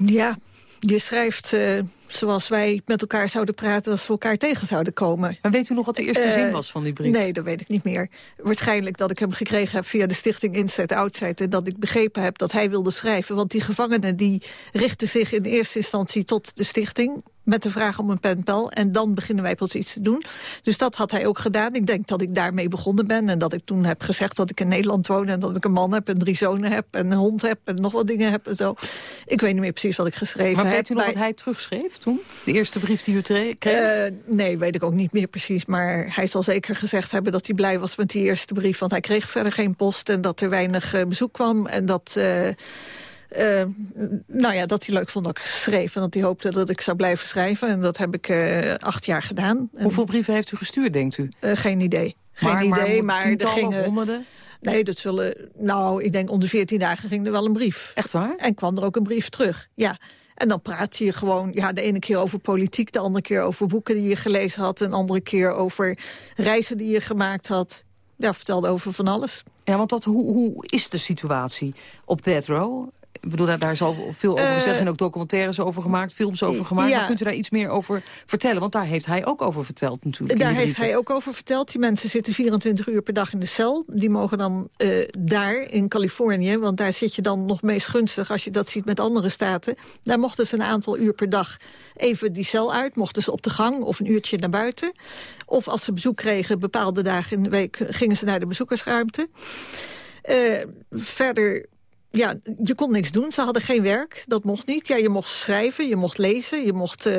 [SPEAKER 18] Ja, je schrijft uh, zoals wij met elkaar zouden praten... als we elkaar tegen zouden komen.
[SPEAKER 11] Maar weet u nog wat de eerste
[SPEAKER 18] uh,
[SPEAKER 11] zin was van die brief?
[SPEAKER 18] Nee, dat weet ik niet meer. Waarschijnlijk dat ik hem gekregen heb via de stichting Inside Outside... en dat ik begrepen heb dat hij wilde schrijven. Want die gevangenen die richten zich in eerste instantie tot de stichting met de vraag om een penpel. En dan beginnen wij pas iets te doen. Dus dat had hij ook gedaan. Ik denk dat ik daarmee begonnen ben. En dat ik toen heb gezegd dat ik in Nederland woon... en dat ik een man heb en drie zonen heb en een hond heb... en nog wat dingen heb en zo. Ik weet niet meer precies wat ik geschreven
[SPEAKER 11] maar
[SPEAKER 18] heb.
[SPEAKER 11] weet u nog
[SPEAKER 18] bij...
[SPEAKER 11] wat hij terugschreef toen? De eerste brief die u kreeg?
[SPEAKER 18] Uh, nee, weet ik ook niet meer precies. Maar hij zal zeker gezegd hebben dat hij blij was met die eerste brief. Want hij kreeg verder geen post en dat er weinig uh, bezoek kwam. En dat... Uh, uh, nou ja, dat hij leuk vond dat ik schreef. En dat hij hoopte dat ik zou blijven schrijven. En dat heb ik uh, acht jaar gedaan.
[SPEAKER 11] Hoeveel brieven heeft u gestuurd, denkt u?
[SPEAKER 18] Uh, geen idee. Geen
[SPEAKER 11] maar,
[SPEAKER 18] idee,
[SPEAKER 11] maar,
[SPEAKER 18] maar er gingen...
[SPEAKER 11] honderden?
[SPEAKER 18] Nee, dat zullen... Nou, ik denk om de veertien dagen ging er wel een brief.
[SPEAKER 11] Echt waar?
[SPEAKER 18] En kwam er ook een brief terug, ja. En dan praat je gewoon ja, de ene keer over politiek... de andere keer over boeken die je gelezen had... een andere keer over reizen die je gemaakt had. Ja, vertelde over van alles.
[SPEAKER 11] Ja, want dat, hoe, hoe is de situatie op Death Row? Ik bedoel, daar, daar is al veel over gezegd uh, en ook documentaires over gemaakt, films over gemaakt.
[SPEAKER 18] Ja.
[SPEAKER 11] Maar kunt u daar iets meer over vertellen? Want daar heeft hij ook over verteld natuurlijk.
[SPEAKER 18] Daar heeft hij ook over verteld. Die mensen zitten 24 uur per dag in de cel. Die mogen dan uh, daar in Californië, want daar zit je dan nog meest gunstig... als je dat ziet met andere staten. Daar mochten ze een aantal uur per dag even die cel uit. Mochten ze op de gang of een uurtje naar buiten. Of als ze bezoek kregen, bepaalde dagen in de week... gingen ze naar de bezoekersruimte. Uh, verder ja, je kon niks doen. Ze hadden geen werk. Dat mocht niet. Ja, je mocht schrijven, je mocht lezen, je mocht uh,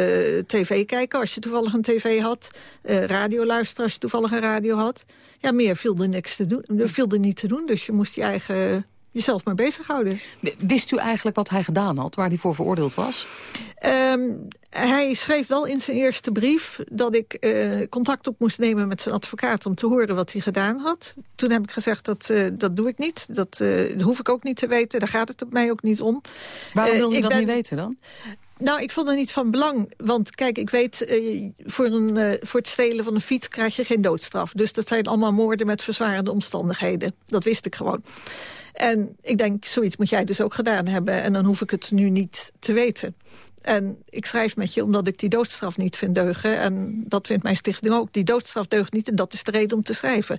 [SPEAKER 18] tv kijken als je toevallig een tv had. Uh, radio luisteren als je toevallig een radio had. Ja, meer viel er, niks te doen, viel er niet te doen. Dus je moest je eigen jezelf maar bezighouden.
[SPEAKER 11] Wist u eigenlijk wat hij gedaan had, waar hij voor veroordeeld was?
[SPEAKER 18] Um, hij schreef wel in zijn eerste brief dat ik uh, contact op moest nemen met zijn advocaat... om te horen wat hij gedaan had. Toen heb ik gezegd, dat, uh, dat doe ik niet. Dat, uh, dat hoef ik ook niet te weten. Daar gaat het op mij ook niet om.
[SPEAKER 11] Waarom wil je dat ben... niet weten dan?
[SPEAKER 18] Nou, ik vond het niet van belang. Want kijk, ik weet, uh, voor, een, uh, voor het stelen van een fiets krijg je geen doodstraf. Dus dat zijn allemaal moorden met verzwarende omstandigheden. Dat wist ik gewoon. En ik denk, zoiets moet jij dus ook gedaan hebben. En dan hoef ik het nu niet te weten. En ik schrijf met je omdat ik die doodstraf niet vind deugen. En dat vindt mijn stichting ook. Die doodstraf deugt niet en dat is de reden om te schrijven.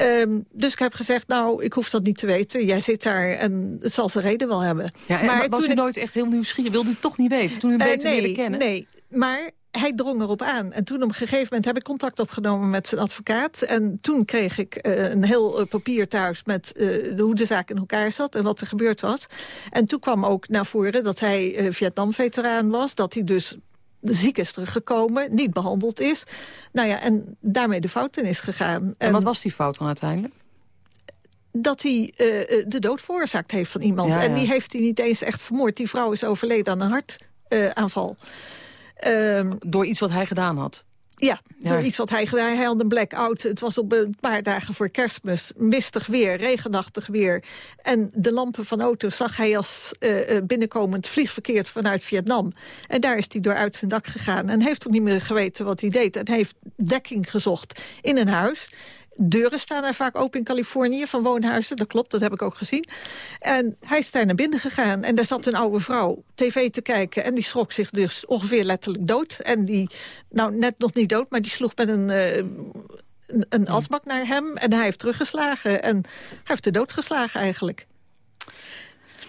[SPEAKER 18] Um, dus ik heb gezegd, nou, ik hoef dat niet te weten. Jij zit daar en het zal zijn reden wel hebben.
[SPEAKER 11] Ja, maar was u ik... nooit echt heel nieuwsgierig? Wilde u het toch niet weten toen u
[SPEAKER 18] uh,
[SPEAKER 11] beter
[SPEAKER 18] nee,
[SPEAKER 11] leerde kennen?
[SPEAKER 18] Nee, maar hij drong erop aan. En toen op een gegeven moment heb ik contact opgenomen met zijn advocaat. En toen kreeg ik uh, een heel uh, papier thuis met uh, hoe de zaak in elkaar zat en wat er gebeurd was. En toen kwam ook naar voren dat hij Vietnam-veteraan was. Dat hij dus ziek is teruggekomen, niet behandeld is. Nou ja, en daarmee de fout in is gegaan. En,
[SPEAKER 11] en wat was die fout dan uiteindelijk?
[SPEAKER 18] dat hij uh, de dood veroorzaakt heeft van iemand.
[SPEAKER 11] Ja, ja.
[SPEAKER 18] En die heeft hij niet eens echt vermoord. Die vrouw is overleden aan een hartaanval.
[SPEAKER 11] Um, Door iets wat hij gedaan had?
[SPEAKER 18] Ja, door ja. iets wat hij gedaan Hij had een blackout. Het was op een paar dagen voor kerstmis. Mistig weer, regenachtig weer. En de lampen van auto's zag hij als uh, binnenkomend vliegverkeerd vanuit Vietnam. En daar is hij door uit zijn dak gegaan. En heeft ook niet meer geweten wat hij deed. En heeft dekking gezocht in een huis deuren staan er vaak open in Californië van woonhuizen. Dat klopt, dat heb ik ook gezien. En hij is daar naar binnen gegaan. En daar zat een oude vrouw tv te kijken. En die schrok zich dus ongeveer letterlijk dood. En die, nou net nog niet dood, maar die sloeg met een... Uh, een, asbak naar hem en hij heeft teruggeslagen. En hij heeft de dood geslagen eigenlijk.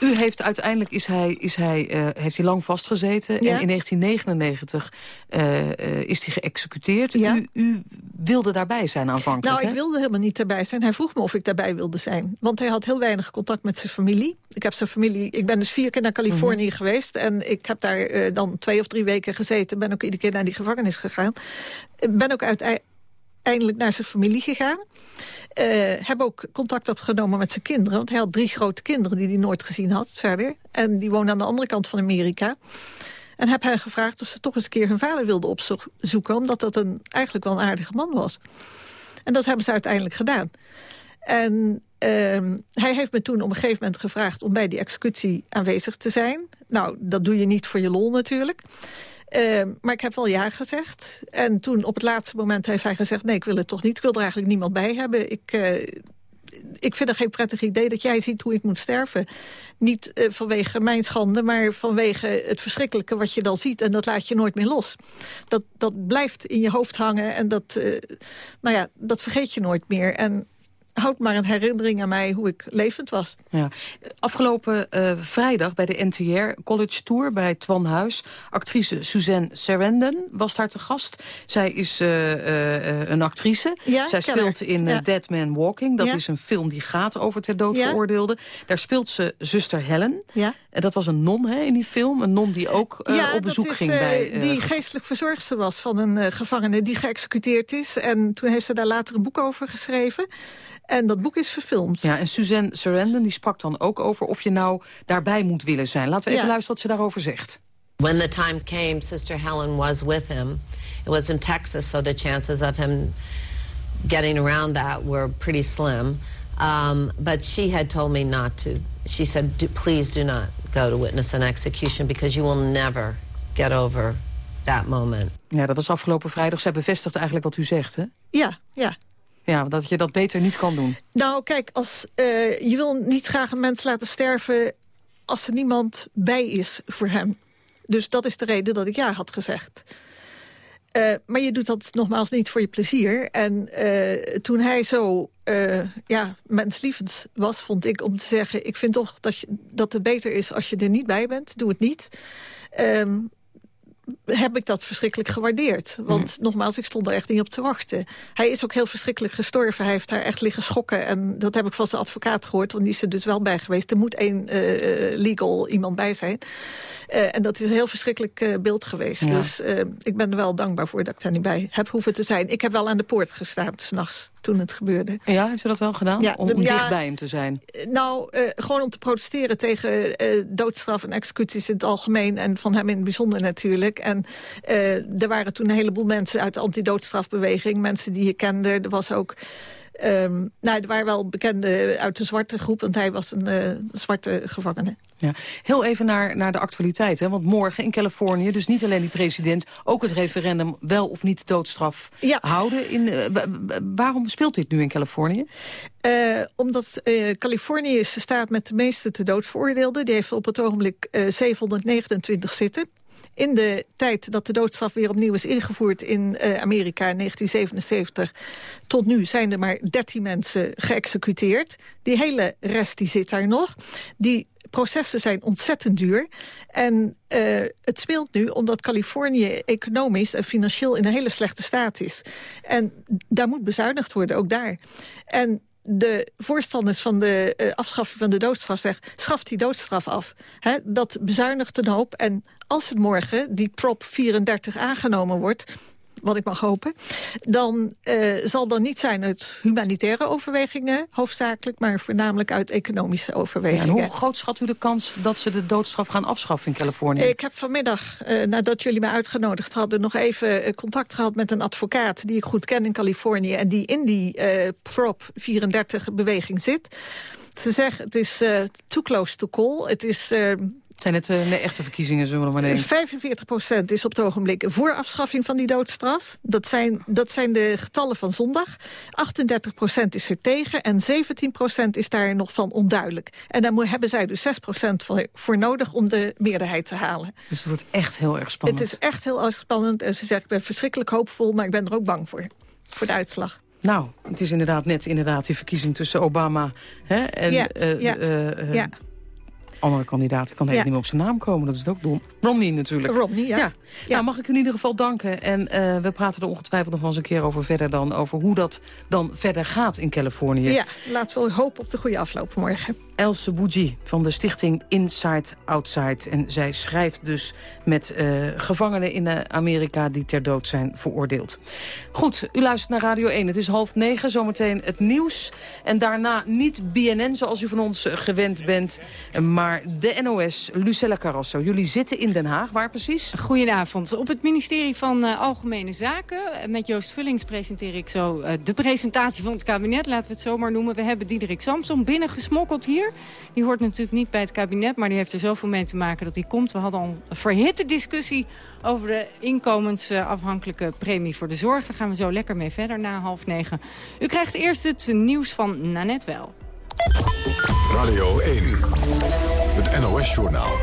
[SPEAKER 11] U heeft uiteindelijk is hij, is hij, uh, heeft hij lang vastgezeten. En in 1999 uh, uh, is hij geëxecuteerd. U, u, wilde daarbij zijn aanvankelijk,
[SPEAKER 18] Nou, ik wilde helemaal niet daarbij zijn. Hij vroeg me of ik daarbij wilde zijn. Want hij had heel weinig contact met zijn familie. Ik heb zijn familie... Ik ben dus vier keer naar Californië mhm. geweest. En ik heb daar dan twee of drie weken gezeten. Ben ook iedere keer naar die gevangenis gegaan. Ben ook uiteindelijk naar zijn familie gegaan. Uh, hebben ook contact opgenomen met zijn kinderen. Want hij had drie grote kinderen die hij nooit gezien had verder. En die wonen aan de andere kant van Amerika. En heb hen gevraagd of ze toch eens een keer hun vader wilden opzoeken... omdat dat een, eigenlijk wel een aardige man was. En dat hebben ze uiteindelijk gedaan. En uh, hij heeft me toen op een gegeven moment gevraagd... om bij die executie aanwezig te zijn. Nou, dat doe je niet voor je lol natuurlijk. Uh, maar ik heb wel ja gezegd. En toen op het laatste moment heeft hij gezegd... nee, ik wil het toch niet. Ik wil er eigenlijk niemand bij hebben. Ik, uh, ik vind het geen prettig idee dat jij ziet hoe ik moet sterven. Niet uh, vanwege mijn schande, maar vanwege het verschrikkelijke wat je dan ziet. En dat laat je nooit meer los. Dat, dat blijft in je hoofd hangen en dat, nou ja, dat vergeet je nooit meer. En houdt maar een herinnering aan mij hoe ik levend was.
[SPEAKER 11] Ja. Afgelopen uh, vrijdag bij de NTR College Tour bij Twan Huis... actrice Suzanne Sarandon was daar te gast. Zij is uh, uh, een actrice. Ja, Zij speelt in ja. Dead Man Walking. Dat is een film die gaat over ter dood veroordeelden. Daar speelt ze zuster Helen. Ja. En dat was een non hè, in die film. Een non die ook op bezoek
[SPEAKER 18] is,
[SPEAKER 11] ging bij...
[SPEAKER 18] die geestelijk verzorgster was van een gevangene die geëxecuteerd is. En toen heeft ze daar later een boek over geschreven... En dat boek is verfilmd.
[SPEAKER 11] Ja, en Suzanne Sarandon die sprak dan ook over of je nou daarbij moet willen zijn. Laten we even ja. luisteren wat ze daarover zegt.
[SPEAKER 19] When the time came, Sister Helen was with him. It was in Texas, so the chances of him getting around that were pretty slim. Um, but she had told me not to. She said, do, please do not go to witness an execution because you will never get over that moment.
[SPEAKER 11] Ja, dat was afgelopen vrijdag. Zij bevestigt eigenlijk wat u zegt, hè?
[SPEAKER 18] Ja, ja.
[SPEAKER 11] Ja, dat je dat beter niet kan doen.
[SPEAKER 18] Nou, kijk, als, uh, je wil niet graag een mens laten sterven... als er niemand bij is voor hem. Dus dat is de reden dat ik ja had gezegd. Uh, maar je doet dat nogmaals niet voor je plezier. En uh, toen hij zo uh, ja, menslievend was, vond ik om te zeggen... ik vind toch dat, je, dat het beter is als je er niet bij bent. Doe het niet. Um, heb ik dat verschrikkelijk gewaardeerd. Want mm. nogmaals, ik stond er echt niet op te wachten. Hij is ook heel verschrikkelijk gestorven. Hij heeft daar echt liggen schokken. En dat heb ik van zijn advocaat gehoord, want die is er dus wel bij geweest. Er moet één uh, legal iemand bij zijn. Uh, en dat is een heel verschrikkelijk uh, beeld geweest. Ja. Dus ik ben er wel dankbaar voor dat ik daar niet bij heb hoeven te zijn. Ik heb wel aan de poort gestaan, s'nachts toen het gebeurde.
[SPEAKER 11] Ja, heeft u dat wel gedaan? Ja, om, om ja, dicht bij hem te zijn?
[SPEAKER 18] Nou, uh, gewoon om te protesteren tegen uh, doodstraf en executies in het algemeen... en van hem in het bijzonder natuurlijk. En uh, er waren toen een heleboel mensen uit de antidoodstrafbeweging... mensen die je kende. Er was ook... Um, nou, er waren wel bekende uit de zwarte groep, want hij was een uh, zwarte gevangene.
[SPEAKER 11] Ja. Heel even naar, naar de actualiteit. Hè? Want morgen in Californië, dus niet alleen die president... ook het referendum wel of niet doodstraf ja. houden. In, uh, waarom speelt dit nu in Californië?
[SPEAKER 18] Uh, omdat Californië is de staat met de meeste te dood veroordeelden. Die heeft op het ogenblik 729 zitten in de tijd dat de doodstraf weer opnieuw is ingevoerd in uh, Amerika in 1977... tot nu zijn er maar 13 mensen geëxecuteerd. Die hele rest die zit daar nog. Die processen zijn ontzettend duur. En uh, het speelt nu omdat Californië economisch en financieel in een hele slechte staat is. En daar moet bezuinigd worden, ook daar. En de voorstanders van de uh, afschaffing van de doodstraf zeggen... schaf die doodstraf af. Dat bezuinigt een hoop. En als het morgen, die prop 34 aangenomen wordt wat ik mag hopen... dan uh, zal dat niet zijn uit humanitaire overwegingen hoofdzakelijk... maar voornamelijk uit economische overwegingen.
[SPEAKER 11] Ja, hoe groot schat u de kans dat ze de doodstraf gaan afschaffen in Californië?
[SPEAKER 18] Ik heb vanmiddag, uh, nadat jullie mij uitgenodigd hadden... nog even uh, contact gehad met een advocaat die ik goed ken in Californië... en die in die prop 34 beweging zit... Ze zeggen het is uh, too close to call. Het is uh,
[SPEAKER 11] zijn net uh, de echte verkiezingen, zullen we maar nemen.
[SPEAKER 18] 45 procent is op het ogenblik voor afschaffing van die doodstraf. Dat zijn, dat zijn de getallen van zondag. 38 procent is er tegen en 17 procent is daar nog van onduidelijk. En daar hebben zij dus 6 procent voor nodig om de meerderheid te halen.
[SPEAKER 11] Dus het wordt echt heel erg spannend.
[SPEAKER 18] Het is echt heel erg spannend. En ze zegt, ik ben verschrikkelijk hoopvol, maar ik ben er ook bang voor. Voor de uitslag.
[SPEAKER 11] Nou, het is inderdaad net inderdaad die verkiezing tussen Obama hè, en...
[SPEAKER 18] Ja, uh, ja, uh, ja
[SPEAKER 11] andere kandidaat kan helemaal niet meer op zijn naam komen. Dat is ook dom. Romney natuurlijk.
[SPEAKER 18] Romney, ja. ja.
[SPEAKER 11] Nou, mag ik u in ieder geval danken. En uh, we praten er ongetwijfeld nog eens een keer over verder dan... over hoe dat dan verder gaat in Californië.
[SPEAKER 18] Ja, laten we hopen op de goede afloop morgen.
[SPEAKER 11] Else Bougie van de stichting Inside Outside. En zij schrijft dus met uh, gevangenen in Amerika die ter dood zijn veroordeeld. Goed, u luistert naar Radio 1. Het is half negen, zometeen het nieuws. En daarna niet BNN zoals u van ons gewend bent, maar de NOS, Lucella Carrasso. Jullie zitten in Den Haag, waar precies?
[SPEAKER 20] Goedenavond. Op het ministerie van Algemene Zaken. Met Joost Vullings presenteer ik zo de presentatie van het kabinet, laten we het zo maar noemen. We hebben Diederik Samson binnengesmokkeld hier. Die hoort natuurlijk niet bij het kabinet, maar die heeft er zoveel mee te maken dat hij komt. We hadden al een verhitte discussie over de inkomensafhankelijke premie voor de zorg. Daar gaan we zo lekker mee verder na half negen. U krijgt eerst het nieuws van Nanet Wel.
[SPEAKER 2] Radio 1, het NOS-journaal.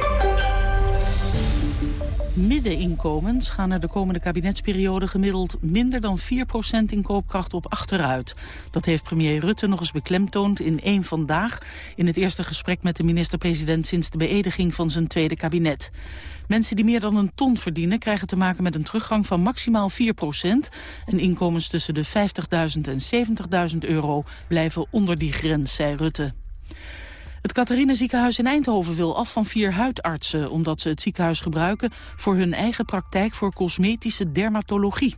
[SPEAKER 1] Middeninkomens gaan er de komende kabinetsperiode gemiddeld minder dan 4% in koopkracht op achteruit. Dat heeft premier Rutte nog eens beklemtoond in één vandaag in het eerste gesprek met de minister-president sinds de beëdiging van zijn tweede kabinet. Mensen die meer dan een ton verdienen krijgen te maken met een teruggang van maximaal 4% En inkomens tussen de 50.000 en 70.000 euro blijven onder die grens, zei Rutte. Het Catharina ziekenhuis in Eindhoven wil af van vier huidartsen... omdat ze het ziekenhuis gebruiken voor hun eigen praktijk voor cosmetische dermatologie.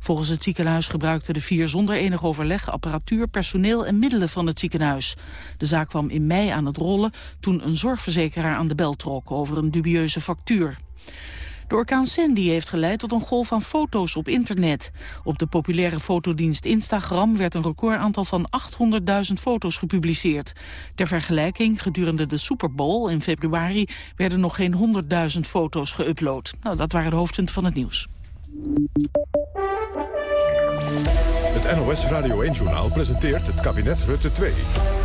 [SPEAKER 1] Volgens het ziekenhuis gebruikten de vier zonder enig overleg... apparatuur, personeel en middelen van het ziekenhuis. De zaak kwam in mei aan het rollen toen een zorgverzekeraar aan de bel trok... over een dubieuze factuur. De orkaan Sandy heeft geleid tot een golf van foto's op internet. Op de populaire fotodienst Instagram werd een recordaantal van 800.000 foto's gepubliceerd. Ter vergelijking, gedurende de Super Bowl in februari werden nog geen 100.000 foto's geüpload. Nou, dat waren de hoofdpunten van het nieuws.
[SPEAKER 2] Het NOS Radio 1-journaal presenteert het kabinet Rutte 2.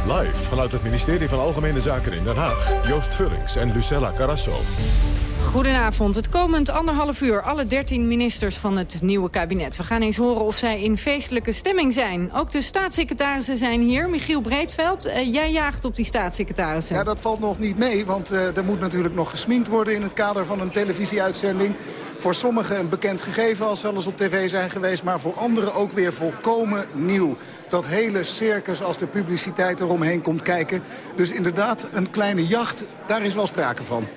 [SPEAKER 2] Live vanuit het ministerie van Algemene Zaken in Den Haag. Joost Vullings en Lucella Carrasso.
[SPEAKER 20] Goedenavond. Het komend anderhalf uur alle dertien ministers van het nieuwe kabinet. We gaan eens horen of zij in feestelijke stemming zijn. Ook de staatssecretarissen zijn hier. Michiel Breedveld, uh, jij jaagt op die staatssecretarissen.
[SPEAKER 21] Ja, dat valt nog niet mee, want uh, er moet natuurlijk nog gesminkt worden... in het kader van een televisieuitzending. Voor sommigen een bekend gegeven als ze al eens op tv zijn geweest... maar voor anderen ook weer volkomen nieuw dat hele circus als de publiciteit eromheen komt kijken. Dus inderdaad, een kleine jacht, daar is wel sprake van.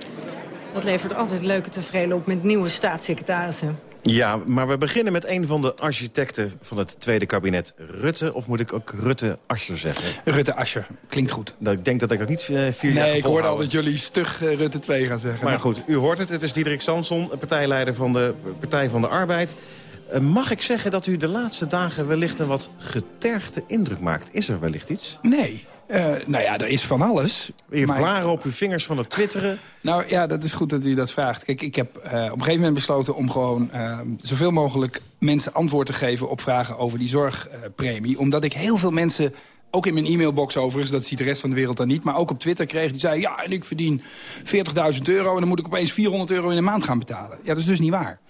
[SPEAKER 20] Dat levert altijd leuke tevreden op met nieuwe staatssecretarissen.
[SPEAKER 22] Ja, maar we beginnen met een van de architecten van het tweede kabinet. Rutte, of moet ik ook Rutte Ascher zeggen?
[SPEAKER 23] Rutte Ascher, klinkt goed.
[SPEAKER 22] Dat, ik denk dat ik dat niet uh, vier
[SPEAKER 23] jaar
[SPEAKER 22] Nee,
[SPEAKER 23] ik hoorde al dat jullie stug uh, Rutte 2 gaan zeggen.
[SPEAKER 22] Maar goed, u hoort het. Het is Diederik Samson, partijleider van de Partij van de Arbeid. Uh, mag ik zeggen dat u de laatste dagen wellicht een wat getergde indruk maakt? Is er wellicht iets?
[SPEAKER 23] Nee, uh, nou ja, er is van alles.
[SPEAKER 22] U heeft blaren op uw vingers van het twitteren.
[SPEAKER 23] Nou ja, dat is goed dat u dat vraagt. Kijk, ik heb uh, op een gegeven moment besloten om gewoon uh, zoveel mogelijk mensen antwoord te geven op vragen over die zorgpremie. Omdat ik heel veel mensen ook in mijn e-mailbox overigens, dat ziet de rest van de wereld dan niet... maar ook op Twitter kreeg, die zei... ja, en ik verdien 40.000 euro en dan moet ik opeens 400 euro in de maand gaan betalen. Ja, dat is dus niet waar.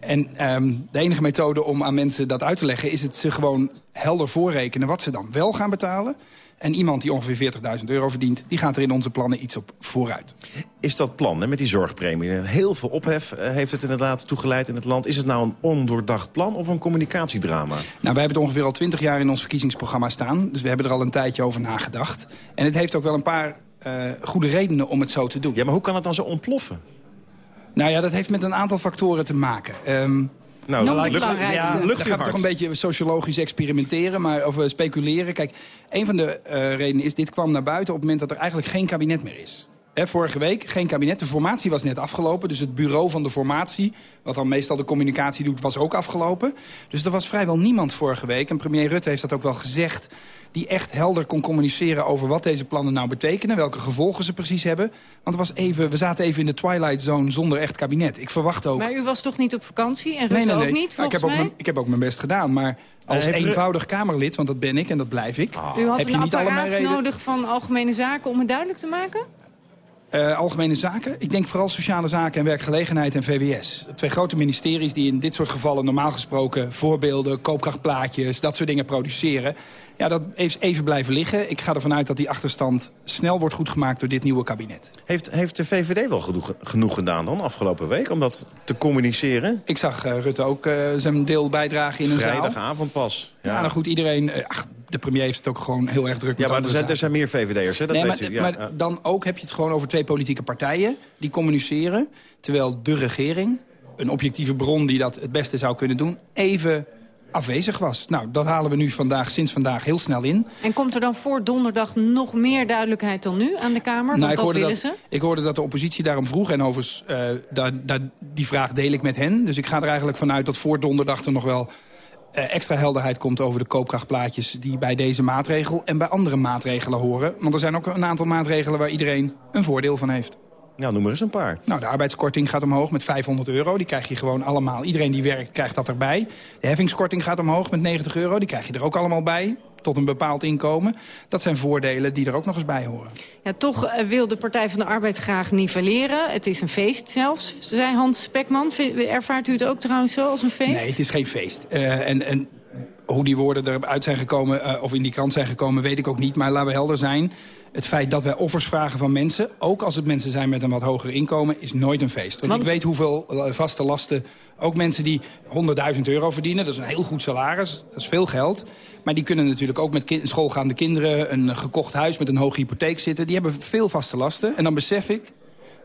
[SPEAKER 23] En um, de enige methode om aan mensen dat uit te leggen... is het ze gewoon helder voorrekenen wat ze dan wel gaan betalen... En iemand die ongeveer 40.000 euro verdient... die gaat er in onze plannen iets op vooruit.
[SPEAKER 22] Is dat plan hè, met die zorgpremie? Heel veel ophef eh, heeft het inderdaad toegeleid in het land. Is het nou een ondoordacht plan of een communicatiedrama? Nou,
[SPEAKER 23] wij hebben het ongeveer al 20 jaar in ons verkiezingsprogramma staan. Dus we hebben er al een tijdje over nagedacht. En het heeft ook wel een paar uh, goede redenen om het zo te doen.
[SPEAKER 22] Ja, maar hoe kan het dan zo ontploffen?
[SPEAKER 23] Nou ja, dat heeft met een aantal factoren te maken. Um,
[SPEAKER 22] nou, lucht, ja,
[SPEAKER 23] lucht dan gaan we toch een beetje sociologisch experimenteren, maar, of uh, speculeren. Kijk, een van de uh, redenen is, dit kwam naar buiten op het moment dat er eigenlijk geen kabinet meer is. Vorige week geen kabinet. De formatie was net afgelopen. Dus het bureau van de formatie, wat dan meestal de communicatie doet, was ook afgelopen. Dus er was vrijwel niemand vorige week. En premier Rutte heeft dat ook wel gezegd die echt helder kon communiceren over wat deze plannen nou betekenen. Welke gevolgen ze precies hebben. Want was even, we zaten even in de twilight zone zonder echt kabinet. Ik verwacht ook...
[SPEAKER 20] Maar u was toch niet op vakantie? En Rutte nee, nee, nee. ook niet,
[SPEAKER 23] ik heb ook, mijn, ik heb ook mijn best gedaan. Maar als eenvoudig Kamerlid, want dat ben ik en dat blijf ik...
[SPEAKER 20] U had heb een apparaat nodig van Algemene Zaken om het duidelijk te maken?
[SPEAKER 23] Uh, algemene zaken. Ik denk vooral sociale zaken en werkgelegenheid en VWS. Twee grote ministeries die in dit soort gevallen normaal gesproken... voorbeelden, koopkrachtplaatjes, dat soort dingen produceren. Ja, dat is even blijven liggen. Ik ga ervan uit dat die achterstand snel wordt goedgemaakt door dit nieuwe kabinet.
[SPEAKER 22] Heeft, heeft de VVD wel genoeg, genoeg gedaan dan afgelopen week om dat te communiceren?
[SPEAKER 23] Ik zag uh, Rutte ook uh, zijn deel bijdragen in een zaal.
[SPEAKER 22] Vrijdagavond pas.
[SPEAKER 23] Ja. ja, nou goed, iedereen... ach, de premier heeft het ook gewoon heel erg druk
[SPEAKER 22] Ja, maar er zijn, er zijn, meer VVD'ers, hè? Dat nee, weet
[SPEAKER 23] maar,
[SPEAKER 22] u. Ja,
[SPEAKER 23] maar dan ook heb je het gewoon over twee politieke partijen... die communiceren, terwijl de regering, een objectieve bron... die dat het beste zou kunnen doen, even afwezig was. Nou, dat halen we nu vandaag, sinds vandaag heel snel in.
[SPEAKER 20] En komt er dan voor donderdag nog meer duidelijkheid dan nu aan de Kamer?
[SPEAKER 23] Nou,
[SPEAKER 20] Want dat willen
[SPEAKER 23] dat,
[SPEAKER 20] ze?
[SPEAKER 23] Ik hoorde dat de oppositie daarom vroeg. En overigens, uh, die vraag deel ik met hen. Dus ik ga er eigenlijk vanuit dat voor donderdag er nog wel... Uh, extra helderheid komt over de koopkrachtplaatjes die bij deze maatregel en bij andere maatregelen horen. Want er zijn ook een aantal maatregelen waar iedereen een voordeel van heeft.
[SPEAKER 22] Nou, noem maar eens een paar.
[SPEAKER 23] Nou, de arbeidskorting gaat omhoog met 500 euro. Die krijg je gewoon allemaal. Iedereen die werkt krijgt dat erbij. De heffingskorting gaat omhoog met 90 euro. Die krijg je er ook allemaal bij tot een bepaald inkomen. Dat zijn voordelen die er ook nog eens bij horen.
[SPEAKER 20] Ja, toch eh, wil de Partij van de Arbeid graag nivelleren. Het is een feest zelfs, zei Hans Spekman. Ervaart u het ook trouwens zo als een feest?
[SPEAKER 23] Nee, het is geen feest. Uh, en, en hoe die woorden eruit zijn gekomen, uh, of in die krant zijn gekomen, weet ik ook niet. Maar laten we helder zijn het feit dat wij offers vragen van mensen... ook als het mensen zijn met een wat hoger inkomen, is nooit een feest. Want, ik weet hoeveel eh, vaste lasten... ook mensen die 100.000 euro verdienen, dat is een heel goed salaris, dat is veel geld... maar die kunnen natuurlijk ook met schoolgaande kinderen... een gekocht huis met een hoge hypotheek zitten. Die hebben veel vaste lasten. En dan besef ik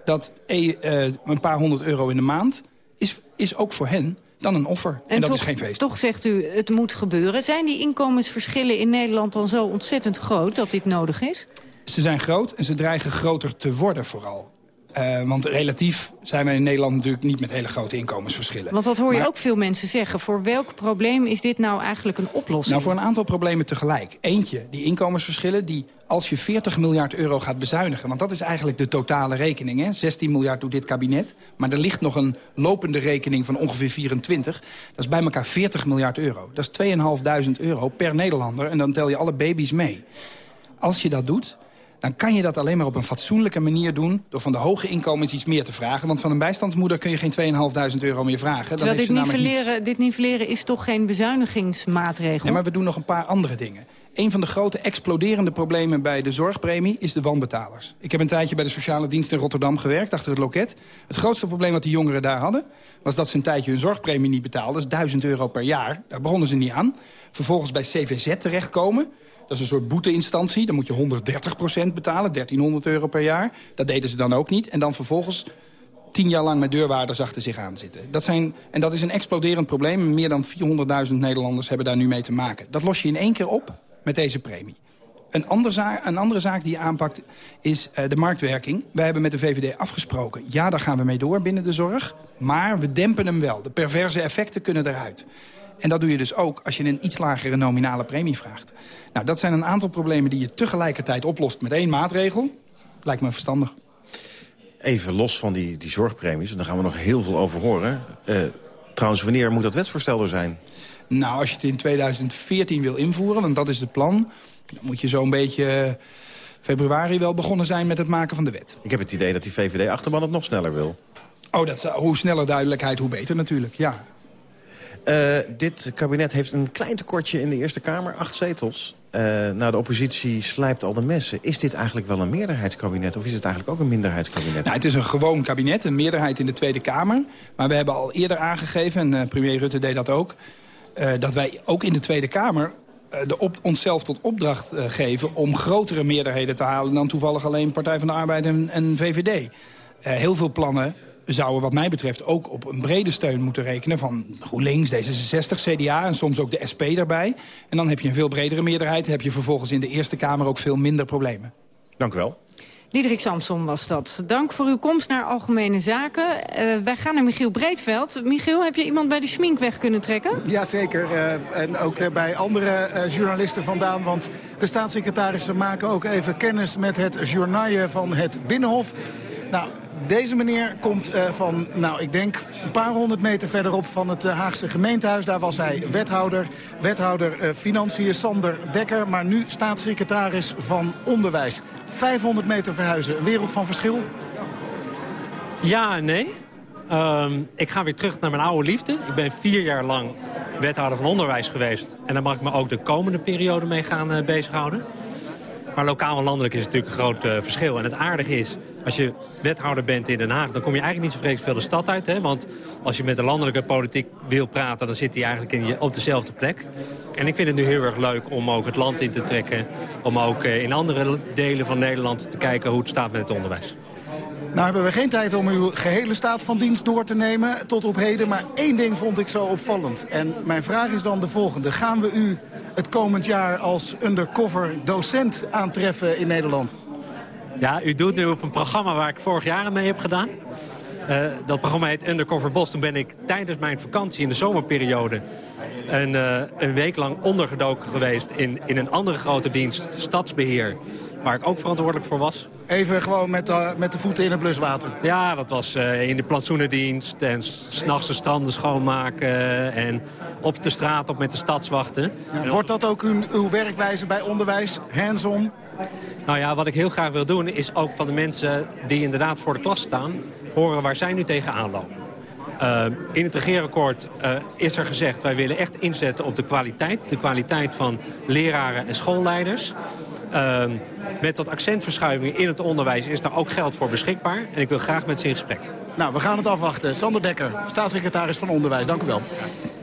[SPEAKER 23] dat eh, een paar honderd euro in de maand... is, is ook voor hen dan een offer. En, dat
[SPEAKER 20] toch,
[SPEAKER 23] is geen feest.
[SPEAKER 20] Toch zegt u, het moet gebeuren. Zijn die inkomensverschillen in Nederland dan zo ontzettend groot dat dit nodig is?
[SPEAKER 23] Ze zijn groot en ze dreigen groter te worden vooral. Uh, want relatief zijn we in Nederland natuurlijk niet met hele grote inkomensverschillen.
[SPEAKER 20] Want dat hoor je ook veel mensen zeggen. Voor welk probleem is dit nou eigenlijk een oplossing?
[SPEAKER 23] Nou, voor een aantal problemen tegelijk. Eentje, die inkomensverschillen die als je 40 miljard euro gaat bezuinigen... want dat is eigenlijk de totale rekening. Hè? 16 miljard doet dit kabinet. Maar er ligt nog een lopende rekening van ongeveer 24. Dat is bij elkaar 40 miljard euro. Dat is 2.500 euro per Nederlander. En dan tel je alle baby's mee. Als je dat doet, dan kan je dat alleen maar op een fatsoenlijke manier doen... door van de hoge inkomens iets meer te vragen. Want van een bijstandsmoeder kun je geen 2.500 euro meer vragen.
[SPEAKER 20] Terwijl dit, nivelleren, dit nivelleren is toch geen bezuinigingsmaatregel?
[SPEAKER 23] Nee, maar we doen nog een paar andere dingen. Een van de grote exploderende problemen bij de zorgpremie is de wanbetalers. Ik heb een tijdje bij de sociale dienst in Rotterdam gewerkt, achter het loket. Het grootste probleem wat die jongeren daar hadden... was dat ze een tijdje hun zorgpremie niet betaalden. Dat is 1000 euro per jaar. Daar begonnen ze niet aan. Vervolgens bij CVZ terechtkomen. Dat is een soort boeteinstantie. Dan moet je 130% betalen, 1300 euro per jaar. Dat deden ze dan ook niet. En dan vervolgens tien jaar lang met deurwaarders achter zich aan zitten. Dat zijn, en dat is een exploderend probleem. Meer dan 400.000 Nederlanders hebben daar nu mee te maken. Dat los je in één keer op met deze premie. Een, ander zaak, een andere zaak die je aanpakt is uh, de marktwerking. Wij hebben met de VVD afgesproken. Ja, daar gaan we mee door binnen de zorg. Maar we dempen hem wel. De perverse effecten kunnen eruit. En dat doe je dus ook als je een iets lagere nominale premie vraagt. Nou, dat zijn een aantal problemen die je tegelijkertijd oplost met één maatregel. Lijkt me verstandig.
[SPEAKER 22] Even los van die, die zorgpremies, en daar gaan we nog heel veel over horen. Uh, trouwens, wanneer moet dat wetsvoorstel er zijn?
[SPEAKER 23] Nou, als je het in 2014 wil invoeren, want dat is het plan... dan moet je zo'n beetje februari wel begonnen zijn met het maken van de wet.
[SPEAKER 22] Ik heb het idee dat die VVD-achterban het nog sneller wil.
[SPEAKER 23] Oh, dat, hoe sneller duidelijkheid, hoe beter natuurlijk, ja.
[SPEAKER 22] Uh, dit kabinet heeft een klein tekortje in de Eerste Kamer, acht zetels. Uh, nou, de oppositie slijpt al de messen. Is dit eigenlijk wel een meerderheidskabinet of is het eigenlijk ook een minderheidskabinet?
[SPEAKER 23] Nou, het is een gewoon kabinet, een meerderheid in de Tweede Kamer. Maar we hebben al eerder aangegeven, en uh, premier Rutte deed dat ook... dat wij ook in de Tweede Kamer de op, onszelf tot opdracht geven... om grotere meerderheden te halen dan toevallig alleen Partij van de Arbeid en, en VVD. heel veel plannen zouden wat mij betreft ook op een brede steun moeten rekenen... van GroenLinks, D66, CDA en soms ook de SP daarbij. En dan heb je een veel bredere meerderheid. heb je vervolgens in de Eerste Kamer ook veel minder problemen.
[SPEAKER 22] Dank u wel.
[SPEAKER 20] Diederik Samson was dat. Dank voor uw komst naar Algemene Zaken. Uh, wij gaan naar Michiel Breedveld. Michiel, heb je iemand bij de schmink weg kunnen trekken?
[SPEAKER 21] Jazeker. Uh, en ook uh, bij andere journalisten vandaan. Want de staatssecretarissen maken ook even kennis met het journaille van het Binnenhof. Nou, deze meneer komt uh, van, nou, ik denk een paar honderd meter verderop van het uh, Haagse gemeentehuis. Daar was hij wethouder, wethouder uh, Financiën Sander Dekker, maar nu staatssecretaris van Onderwijs. 500 meter verhuizen, een wereld van verschil?
[SPEAKER 24] Ja nee. Um, ik ga weer terug naar mijn oude liefde. Ik ben vier jaar lang wethouder van onderwijs geweest. En daar mag ik me ook de komende periode mee gaan bezighouden. Maar lokaal en landelijk is het natuurlijk een groot uh, verschil. En het aardige is, als je wethouder bent in Den Haag... dan kom je eigenlijk niet zo vreselijk veel de stad uit. Hè? Want als je met de landelijke politiek wil praten... dan zit hij eigenlijk in je, op dezelfde plek. En ik vind het nu heel erg leuk om ook het land in te trekken. Om ook uh, in andere delen van Nederland te kijken hoe het staat met het onderwijs.
[SPEAKER 21] Nou hebben we geen tijd om uw gehele staat van dienst door te nemen tot op heden. Maar één ding vond ik zo opvallend. En mijn vraag is dan de volgende. Gaan we u het komend jaar als undercover docent aantreffen in Nederland?
[SPEAKER 24] Ja, u doet nu op een programma waar ik vorig jaar mee heb gedaan. Uh, dat programma heet Undercover Bos. Toen ben ik tijdens mijn vakantie in de zomerperiode... een, uh, een week lang ondergedoken geweest in, in een andere grote dienst, Stadsbeheer waar ik ook verantwoordelijk voor was.
[SPEAKER 21] Even gewoon met, uh, met de voeten in het bluswater?
[SPEAKER 24] Ja, dat was uh, in de plantsoenendienst en s'nachts de stranden schoonmaken... en op de straat op met de stadswachten.
[SPEAKER 21] Ja, wordt dat ook uw, uw werkwijze bij onderwijs, hands-on?
[SPEAKER 24] Nou ja, wat ik heel graag wil doen is ook van de mensen die inderdaad voor de klas staan... horen waar zij nu tegenaan lopen. Uh, in het regeerakkoord uh, is er gezegd... wij willen echt inzetten op de kwaliteit. De kwaliteit van leraren en schoolleiders. Uh, met dat accentverschuiving in het onderwijs is daar ook geld voor beschikbaar. En ik wil graag met ze in gesprek.
[SPEAKER 21] Nou, we gaan het afwachten. Sander Dekker, staatssecretaris van Onderwijs. Dank u wel.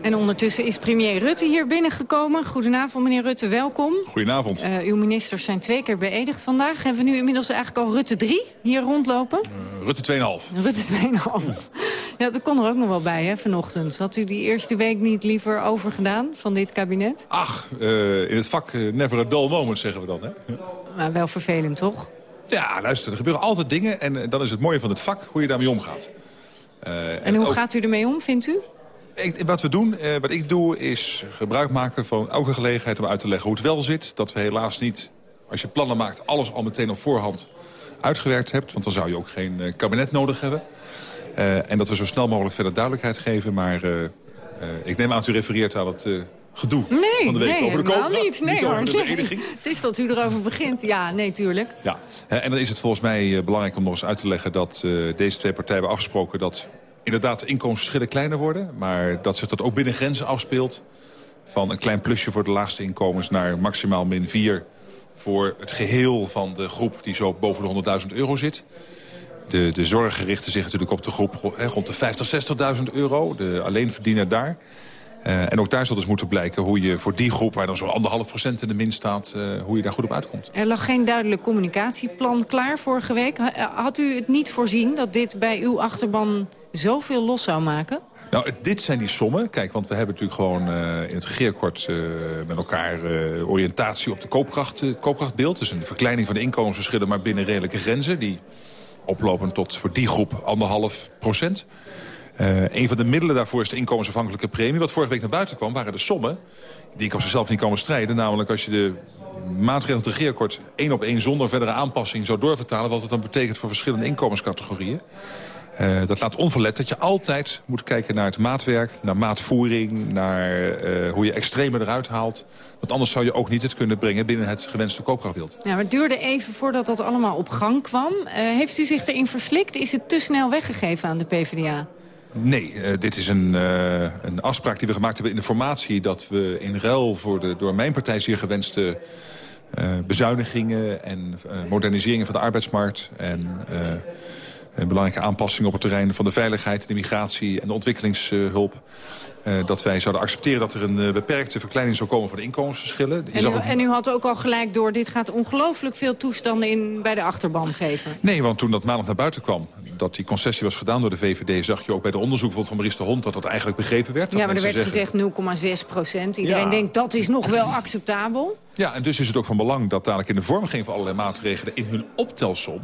[SPEAKER 20] En ondertussen is premier Rutte hier binnengekomen. Goedenavond, meneer Rutte, welkom.
[SPEAKER 12] Goedenavond.
[SPEAKER 20] Uh, uw ministers zijn twee keer beëdigd vandaag. Hebben we nu inmiddels eigenlijk al Rutte 3 hier rondlopen?
[SPEAKER 12] Uh, Rutte 2,5.
[SPEAKER 20] Rutte 2,5. Ja, dat kon er ook nog wel bij, hè, vanochtend. Had u die eerste week niet liever overgedaan van dit kabinet?
[SPEAKER 12] Ach, uh, in het vak never a dull moment, zeggen we dan, hè?
[SPEAKER 20] Maar wel vervelend, toch?
[SPEAKER 12] Ja, luister, er gebeuren altijd dingen. En dan is het mooie van het vak hoe je daarmee omgaat.
[SPEAKER 20] en, en hoe ook... gaat u ermee om, vindt u?
[SPEAKER 12] Ik, wat we doen, eh, wat ik doe, is gebruik maken van elke gelegenheid om uit te leggen hoe het wel zit. Dat we helaas niet, als je plannen maakt, alles al meteen op voorhand uitgewerkt hebt. Want dan zou je ook geen kabinet nodig hebben. Uh, en dat we zo snel mogelijk verder duidelijkheid geven. Maar ik neem aan dat u refereert aan het gedoe
[SPEAKER 20] nee,
[SPEAKER 12] van de week
[SPEAKER 20] nee,
[SPEAKER 12] over de koopkracht.
[SPEAKER 20] niet. Nee,
[SPEAKER 12] niet over de.
[SPEAKER 20] Het is dat u erover begint. Ja, nee, tuurlijk.
[SPEAKER 12] Ja, en dan is het volgens mij belangrijk om nog eens uit te leggen... dat deze twee partijen hebben afgesproken dat inderdaad de inkomensverschillen kleiner worden... maar dat zich dat ook binnen grenzen afspeelt... van een klein plusje voor de laagste inkomens naar maximaal min 4... voor het geheel van de groep die zo boven de 100.000 euro zit. De, de zorgen richten zich natuurlijk op de groep rond de 50.000, 60.000 euro. De alleenverdiener daar. Uh, en ook daar zal dus moeten blijken hoe je voor die groep... waar dan zo'n anderhalf procent in de min staat, uh, hoe je daar goed op uitkomt.
[SPEAKER 20] Er lag geen duidelijk communicatieplan klaar vorige week. Had u het niet voorzien dat dit bij uw achterban zoveel los zou maken?
[SPEAKER 12] Nou, dit zijn die sommen. Kijk, want we hebben natuurlijk gewoon uh, in het regeerakkoord met elkaar oriëntatie op de koopkracht, het koopkrachtbeeld. Dus een verkleining van de inkomensverschillen, maar binnen redelijke grenzen. Die oplopen tot voor die groep anderhalf procent. Uh, een van de middelen daarvoor is de inkomensafhankelijke premie. Wat vorige week naar buiten kwam, waren de sommen die ik op zichzelf niet kan strijden. Namelijk als je de maatregelen van het één op één zonder verdere aanpassing zou doorvertalen... wat het dan betekent voor verschillende inkomenscategorieën. Uh, dat laat onverlet dat je altijd moet kijken naar het maatwerk, naar maatvoering, naar uh, hoe je extremen eruit haalt. Want anders zou je ook niet het kunnen brengen binnen het gewenste koopkrachtbeeld.
[SPEAKER 20] Ja, maar het duurde even voordat dat allemaal op gang kwam. Uh, heeft u zich erin verslikt? Is het te snel weggegeven aan de PvdA?
[SPEAKER 12] Nee, uh, dit is een, uh, een afspraak die we gemaakt hebben in de formatie... dat we in ruil voor de door mijn partij zeer gewenste uh, bezuinigingen... en moderniseringen van de arbeidsmarkt... en Een belangrijke aanpassing op het terrein van de veiligheid, de migratie en de ontwikkelingshulp. Uh, dat wij zouden accepteren dat er een uh, beperkte verkleining zou komen van de inkomensverschillen.
[SPEAKER 20] En u, ook... en u, had ook al gelijk door, dit gaat ongelooflijk veel toestanden in, bij de achterban geven.
[SPEAKER 12] Nee, want toen dat maandag naar buiten kwam, dat die concessie was gedaan door de VVD... zag je ook bij de onderzoek van Maurice de Hond dat dat eigenlijk begrepen werd.
[SPEAKER 20] Ja, maar er werd zeggen... gezegd 0,6 procent. Iedereen ja. denkt dat is nog wel acceptabel.
[SPEAKER 12] Ja, en dus is het ook van belang dat dadelijk in de vormgeving van allerlei maatregelen... in hun optelsom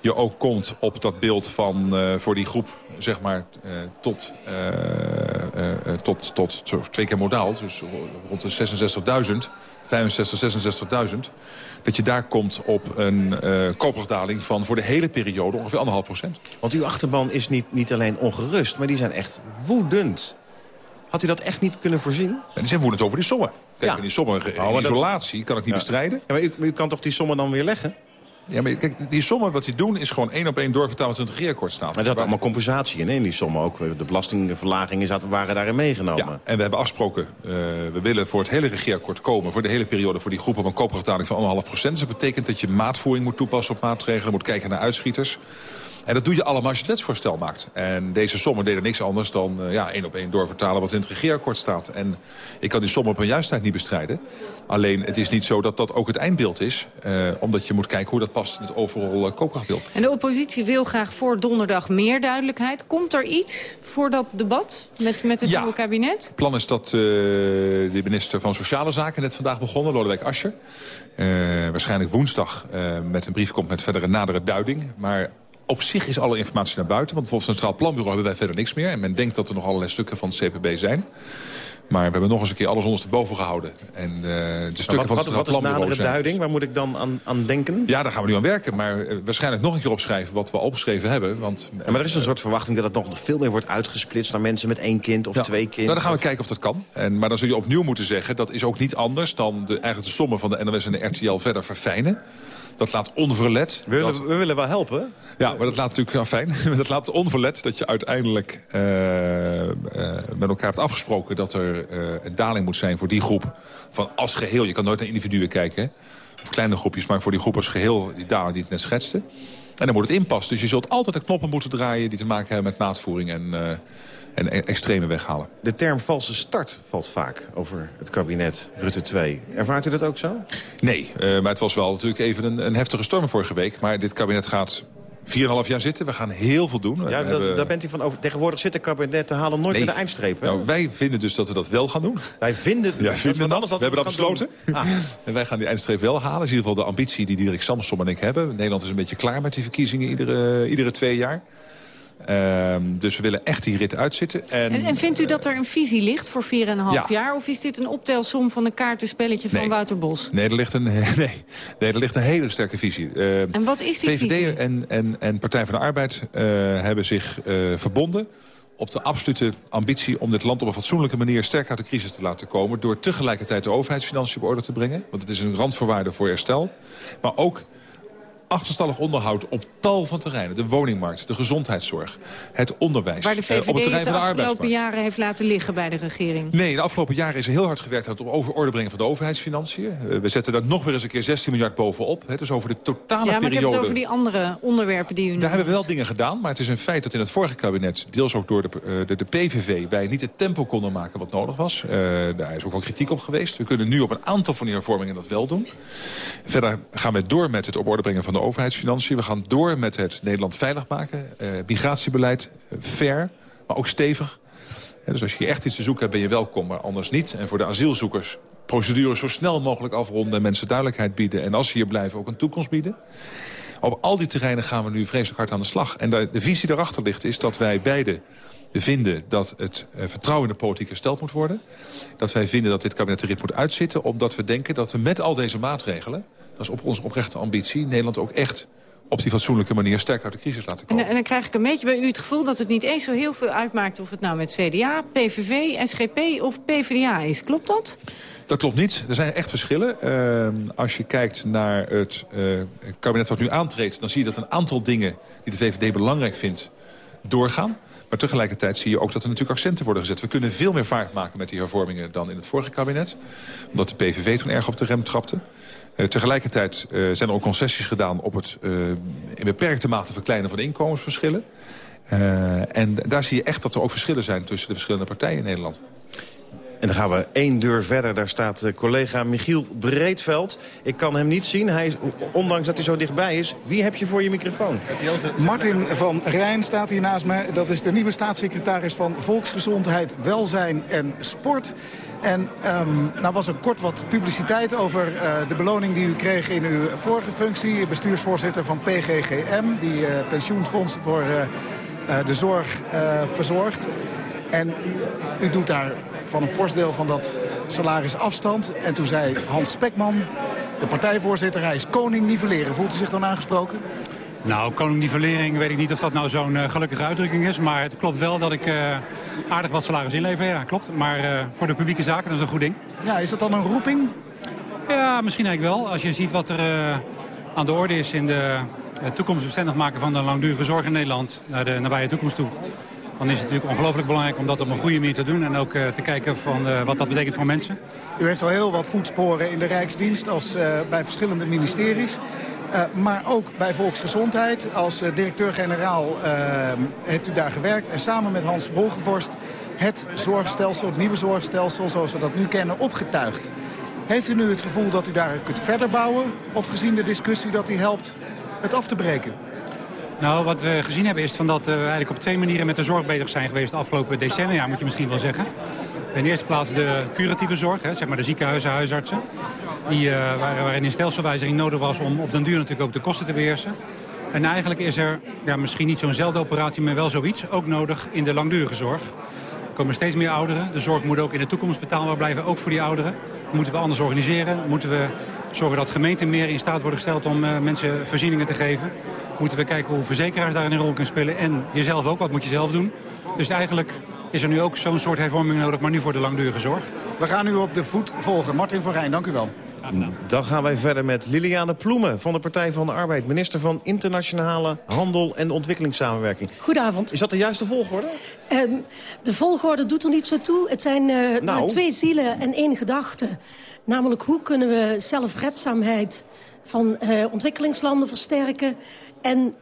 [SPEAKER 12] je ook komt op dat beeld van uh, voor die groep, zeg maar, uh, tot, uh, tot, tot twee keer modaal. Dus rond de 66.000, 65, 66.000. Dat je daar komt op een koopkrachtdaling van voor de hele periode ongeveer anderhalf procent.
[SPEAKER 22] Want uw achterban is niet, niet alleen ongerust, maar die zijn echt woedend. Had u dat echt niet kunnen voorzien?
[SPEAKER 12] En die zijn woedend over die sommen. Kijk, ja. die sommen in oh, isolatie dat... kan ik niet ja. bestrijden.
[SPEAKER 22] Ja, maar u, u kan toch die sommen dan weer leggen?
[SPEAKER 12] Ja, maar kijk, die sommen wat die doen is gewoon één op één doorvertaald in het regeerakkoord staat.
[SPEAKER 22] Maar dat allemaal compensatie in, in die sommen ook. De belastingverlagingen waren daarin meegenomen.
[SPEAKER 12] Ja, en we hebben afgesproken, uh, we willen voor het hele regeerakkoord komen... voor de hele periode voor die groep op een koopkrachtdaling van anderhalf procent. Dus dat betekent dat je maatvoering moet toepassen op maatregelen, moet kijken naar uitschieters. En dat doe je allemaal als je het wetsvoorstel maakt. En deze sommen deden niks anders dan uh, ja, één op één doorvertalen wat in het regeerakkoord staat. En ik kan die sommen op hun juistheid niet bestrijden. Alleen het is niet zo dat dat ook het eindbeeld is. Uh, omdat je moet kijken hoe dat past in het overal uh, koopkrachtbeeld.
[SPEAKER 20] En de oppositie wil graag voor donderdag meer duidelijkheid. Komt er iets voor dat debat met, met het
[SPEAKER 12] ja,
[SPEAKER 20] nieuwe kabinet?
[SPEAKER 12] Het plan is dat de minister van Sociale Zaken net vandaag begonnen, Lodewijk Asscher. waarschijnlijk woensdag met een brief komt met verdere nadere duiding. Maar op zich is alle informatie naar buiten. Want volgens het Centraal Planbureau hebben wij verder niks meer. En men denkt dat er nog allerlei stukken van het CPB zijn. Maar we hebben nog eens een keer alles ondersteboven gehouden. En uh, de stukken
[SPEAKER 22] wat,
[SPEAKER 12] van het
[SPEAKER 22] Wat is nadere duiding? Waar moet ik dan aan, aan, denken?
[SPEAKER 12] Ja, daar gaan we nu aan werken. Maar uh, waarschijnlijk nog een keer opschrijven wat we opgeschreven hebben. Want,
[SPEAKER 22] ja, maar er is een soort verwachting dat het nog veel meer wordt uitgesplitst... naar mensen met één kind of
[SPEAKER 12] ja,
[SPEAKER 22] twee kinderen.
[SPEAKER 12] Nou, dan gaan we kijken of dat kan. En, maar dan zul je opnieuw moeten zeggen... dat is ook niet anders dan de, eigenlijk de sommen van de NOS en de RTL verder verfijnen. Dat laat onverlet...
[SPEAKER 22] We willen,
[SPEAKER 12] dat...
[SPEAKER 22] we willen wel helpen.
[SPEAKER 12] Ja, maar dat laat natuurlijk fijn. dat laat onverlet dat je uiteindelijk uh, uh, met elkaar hebt afgesproken... dat er uh, een daling moet zijn voor die groep van als geheel. Je kan nooit naar individuen kijken, of kleine groepjes... maar voor die groep als geheel, die daling die het net schetste. En dan moet het inpassen. Dus je zult altijd de knoppen moeten draaien... die te maken hebben met maatvoering en en e- extreme weghalen.
[SPEAKER 22] De term valse start valt vaak over het kabinet Rutte 2. Ervaart u dat ook zo?
[SPEAKER 12] Nee, uh, maar het was wel natuurlijk even een, een heftige storm vorige week. Maar dit kabinet gaat 4,5 jaar zitten. We gaan heel veel doen.
[SPEAKER 22] Ja,
[SPEAKER 12] we
[SPEAKER 22] dat, hebben... daar bent u van over. Tegenwoordig zit het kabinet te halen nooit
[SPEAKER 12] nee.
[SPEAKER 22] meer de eindstreep.
[SPEAKER 12] Nou, wij vinden dus dat we dat wel gaan doen.
[SPEAKER 22] Wij vinden,
[SPEAKER 12] ja, vinden dat.
[SPEAKER 22] dat.
[SPEAKER 12] We, we hebben dat besloten. Ah. en wij gaan die eindstreep wel halen. Dat is in ieder geval de ambitie die Dirk Samsom en ik hebben. Nederland is een beetje klaar met die verkiezingen iedere, iedere twee jaar. Um, dus we willen echt die rit uitzitten. En,
[SPEAKER 20] en, en vindt u dat er een visie ligt voor 4,5 ja. jaar? Of is dit een optelsom van een kaartenspelletje van. Wouter Bos?
[SPEAKER 12] Nee er, ligt een, nee, nee, er ligt een hele sterke visie. Uh,
[SPEAKER 20] en wat is die
[SPEAKER 12] VVD
[SPEAKER 20] visie?
[SPEAKER 12] En, en, en Partij van de Arbeid uh, hebben zich uh, verbonden op de absolute ambitie om dit land op een fatsoenlijke manier sterk uit de crisis te laten komen... door tegelijkertijd de overheidsfinanciën op orde te brengen. Want het is een randvoorwaarde voor herstel. Maar ook achterstallig onderhoud op tal van terreinen. De woningmarkt, de gezondheidszorg, het onderwijs.
[SPEAKER 20] Waar de VVD
[SPEAKER 12] uh, op het terrein
[SPEAKER 20] het
[SPEAKER 12] van de
[SPEAKER 20] afgelopen jaren heeft laten liggen bij de regering.
[SPEAKER 12] Nee, de afgelopen jaren is er heel hard gewerkt aan het op orde brengen van de overheidsfinanciën. Uh, we zetten daar nog weer eens een keer 16 miljard bovenop. Hè, dus over de totale
[SPEAKER 20] ja, maar
[SPEAKER 12] periode...
[SPEAKER 20] ik heb het over die andere onderwerpen die u.
[SPEAKER 12] Daar hebben we wel dingen gedaan, maar het is een feit dat in het vorige kabinet... deels ook door de, de, de PVV wij niet het tempo konden maken wat nodig was. daar is ook wel kritiek op geweest. We kunnen nu op een aantal van die hervormingen dat wel doen. Verder gaan we door met het op orde brengen van de overheidsfinanciën. We gaan door met het Nederland veilig maken. Uh, migratiebeleid, uh, fair, maar ook stevig. Dus als je echt iets te zoeken hebt, ben je welkom, maar anders niet. En voor de asielzoekers procedures zo snel mogelijk afronden... en mensen duidelijkheid bieden. En als ze hier blijven, ook een toekomst bieden. Op al die terreinen gaan we nu vreselijk hard aan de slag. En de, visie daarachter ligt is dat wij beide vinden dat het uh, vertrouwen in de politiek hersteld moet worden. Dat wij vinden dat dit kabinet de rit moet uitzitten. Omdat we denken dat we met al deze maatregelen... dat is op onze oprechte ambitie... Nederland ook echt op die fatsoenlijke manier sterk uit de crisis laten komen.
[SPEAKER 20] En, en, dan krijg ik een beetje bij u het gevoel dat het niet eens zo heel veel uitmaakt... of het nou met CDA, PVV, SGP of PvdA is. Klopt dat?
[SPEAKER 12] Dat klopt niet. Er zijn echt verschillen. Uh, als je kijkt naar het uh, kabinet wat nu aantreedt... dan zie je dat een aantal dingen die de VVD belangrijk vindt...
[SPEAKER 4] doorgaan. Maar tegelijkertijd zie je ook dat er natuurlijk accenten worden gezet. We kunnen veel meer vaart maken met die hervormingen dan in het vorige kabinet. Omdat de PVV toen erg op de rem trapte. Uh, tegelijkertijd uh, zijn er ook concessies gedaan op het uh, in beperkte mate verkleinen van de inkomensverschillen. en daar zie je echt dat er ook verschillen zijn tussen de verschillende partijen in Nederland.
[SPEAKER 22] En dan gaan we één deur verder. Daar staat collega Michiel Breedveld. Ik kan hem niet zien, hij is, ondanks dat hij zo dichtbij is. Wie heb je voor je microfoon?
[SPEAKER 21] Martin van Rijn staat hier naast me. Dat is de nieuwe staatssecretaris van Volksgezondheid, Welzijn en Sport. En um, nou was er kort wat publiciteit over uh, de beloning die u kreeg in uw vorige functie. Bestuursvoorzitter van PGGM, die uh, pensioenfonds voor de zorg verzorgt. En u doet daar van een fors deel van dat salaris afstand. En toen zei Hans Spekman, de partijvoorzitter, hij is koning nivelleren. Voelt u zich dan aangesproken?
[SPEAKER 25] Nou, koning nivellering weet ik niet of dat nou zo'n uh, gelukkige uitdrukking is. Maar het klopt wel dat ik uh, aardig wat salaris inlever. Ja, klopt. Maar uh, voor de publieke zaken, dat is een goed ding.
[SPEAKER 21] Ja, is dat dan een roeping?
[SPEAKER 25] Ja, misschien eigenlijk wel. Als je ziet wat er aan de orde is in de toekomstbestendig maken van de langdurige zorg in Nederland. Naar de nabije toekomst toe dan is het natuurlijk ongelooflijk belangrijk om dat op een goede manier te doen. En ook uh, te kijken van, uh, wat dat betekent voor mensen.
[SPEAKER 21] U heeft al heel wat voetsporen in de Rijksdienst als uh, bij verschillende ministeries. maar ook bij Volksgezondheid. Als directeur-generaal heeft u daar gewerkt. En samen met Hans Wolgevorst het zorgstelsel, het nieuwe zorgstelsel zoals we dat nu kennen, opgetuigd. Heeft u nu het gevoel dat u daar kunt verder bouwen? Of gezien de discussie dat u helpt het af te breken?
[SPEAKER 25] Nou, wat we gezien hebben is van dat we eigenlijk op twee manieren met de zorg bezig zijn geweest de afgelopen decennia, moet je misschien wel zeggen. In de eerste plaats de curatieve zorg, hè, zeg maar de ziekenhuizen, huisartsen. Die, uh, waarin een stelselwijziging nodig was om op den duur natuurlijk ook de kosten te beheersen. En eigenlijk is er ja, misschien niet zo'nzelfde operatie, maar wel zoiets ook nodig in de langdurige zorg. Er komen steeds meer ouderen. De zorg moet ook in de toekomst betaalbaar blijven, ook voor die ouderen. Moeten we anders organiseren? Moeten we zorgen dat gemeenten meer in staat worden gesteld om uh, mensen voorzieningen te geven? Moeten we kijken hoe verzekeraars daarin een rol kunnen spelen. En jezelf ook, wat moet je zelf doen. Dus eigenlijk is er nu ook zo'n soort hervorming nodig, maar nu voor de langdurige zorg.
[SPEAKER 21] We gaan u op de voet volgen. Martin van Rijn, dank u wel.
[SPEAKER 22] Dan gaan wij verder met Liliane Ploemen van de Partij van de Arbeid. Minister van Internationale Handel en Ontwikkelingssamenwerking.
[SPEAKER 26] Goedenavond.
[SPEAKER 22] Is dat de juiste volgorde?
[SPEAKER 26] Um, de volgorde doet er niet zo toe. Het zijn uh, nou. twee zielen en één gedachte. Namelijk hoe kunnen we zelfredzaamheid van uh, ontwikkelingslanden versterken... En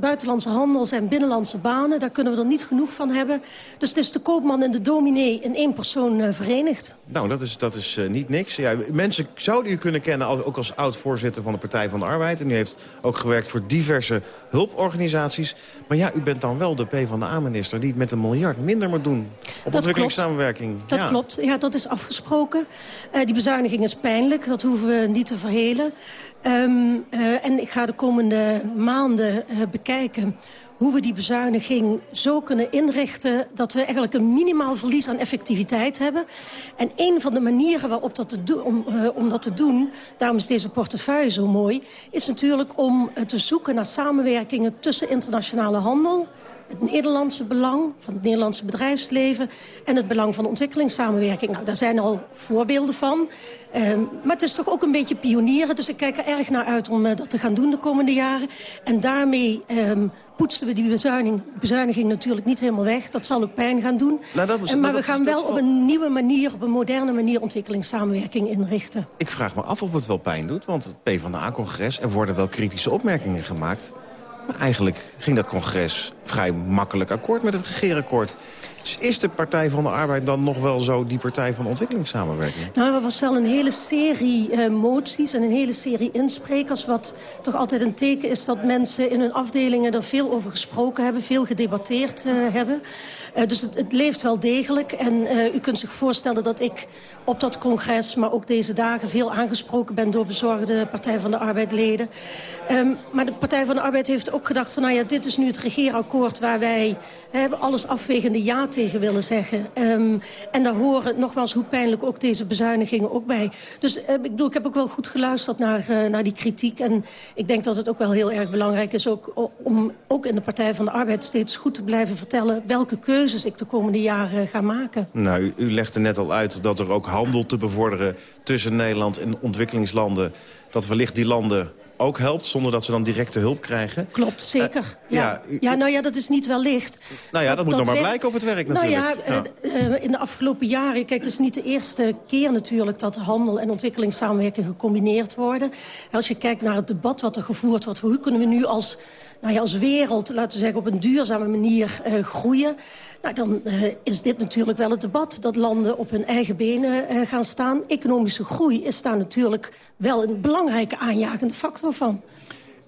[SPEAKER 26] buitenlandse handel zijn binnenlandse banen. Daar kunnen we er niet genoeg van hebben. Dus het is de koopman en de dominee in één persoon uh, verenigd.
[SPEAKER 22] Nou, dat is, dat is uh, niet niks. Ja, mensen zouden u kunnen kennen ook als oud-voorzitter van de Partij van de Arbeid. En u heeft ook gewerkt voor diverse hulporganisaties. Maar ja, u bent dan wel de PvdA-minister die het met een miljard minder moet doen. Op ontwikkelingssamenwerking.
[SPEAKER 26] Dat ja. klopt. Ja, dat is afgesproken. Uh, die bezuiniging is pijnlijk. Dat hoeven we niet te verhelen. Um, en ik ga de komende maanden uh, bekijken hoe we die bezuiniging zo kunnen inrichten... dat we eigenlijk een minimaal verlies aan effectiviteit hebben. En een van de manieren waarop dat te om, uh, om dat te doen... daarom is deze portefeuille zo mooi... is natuurlijk om te zoeken naar samenwerkingen tussen internationale handel het Nederlandse belang van het Nederlandse bedrijfsleven... en het belang van ontwikkelingssamenwerking. Nou, daar zijn al voorbeelden van. Um, maar het is toch ook een beetje pionieren. Dus ik kijk er erg naar uit om uh, dat te gaan doen de komende jaren. En daarmee um, poetsen we die bezuiniging, bezuiniging natuurlijk niet helemaal weg. Dat zal ook pijn gaan doen. Nou, dat, en, maar we gaan wel op een nieuwe manier, op een moderne manier... ontwikkelingssamenwerking inrichten.
[SPEAKER 22] Ik vraag me af of het wel pijn doet, want het PvdA-congres... er worden wel kritische opmerkingen gemaakt... Eigenlijk ging dat congres vrij makkelijk akkoord met het regeerakkoord. Dus is de Partij van de Arbeid dan nog wel zo die Partij van Ontwikkelingssamenwerking?
[SPEAKER 26] Nou, er was wel een hele serie uh, moties en een hele serie insprekers... wat toch altijd een teken is dat mensen in hun afdelingen er veel over gesproken hebben... veel gedebatteerd uh, hebben. Uh, dus het, het, leeft wel degelijk. En uh, u kunt zich voorstellen dat ik op dat congres... maar ook deze dagen veel aangesproken ben door bezorgde Partij van de Arbeid-leden. Um, maar de Partij van de Arbeid heeft ook gedacht van... nou ja, dit is nu het regeerakkoord waar wij hebben alles afwegende ja tegen willen zeggen. Um, en daar horen nogmaals hoe pijnlijk ook deze bezuinigingen ook bij. Dus uh, ik, bedoel, ik heb ook wel goed geluisterd naar, naar die kritiek. En ik denk dat het ook wel heel erg belangrijk is... Ook, om ook in de Partij van de Arbeid steeds goed te blijven vertellen... welke keuzes ik de komende jaren ga maken.
[SPEAKER 22] Nou, u, u legde net al uit dat er ook handel te bevorderen... tussen Nederland en ontwikkelingslanden... dat wellicht die landen ook helpt... zonder dat ze dan directe hulp krijgen.
[SPEAKER 26] Klopt, zeker. ja.
[SPEAKER 22] ja,
[SPEAKER 26] Ja, nou ja, dat is niet wellicht.
[SPEAKER 22] Nou ja, dat, moet nog maar
[SPEAKER 26] werkt-
[SPEAKER 22] blijken of het werkt
[SPEAKER 26] Nou
[SPEAKER 22] natuurlijk.
[SPEAKER 26] ja, eh, eh, in de afgelopen jaren... Kijk, het is niet de eerste keer natuurlijk... dat handel en ontwikkelingssamenwerking gecombineerd worden. Als je kijkt naar het debat wat er gevoerd wordt... hoe kunnen we nu als, nou ja, als wereld, laten we zeggen... op een duurzame manier eh, groeien... Nou, dan eh, is dit natuurlijk wel het debat dat landen op hun eigen benen eh, gaan staan. Economische groei is daar natuurlijk wel een belangrijke aanjagende factor van.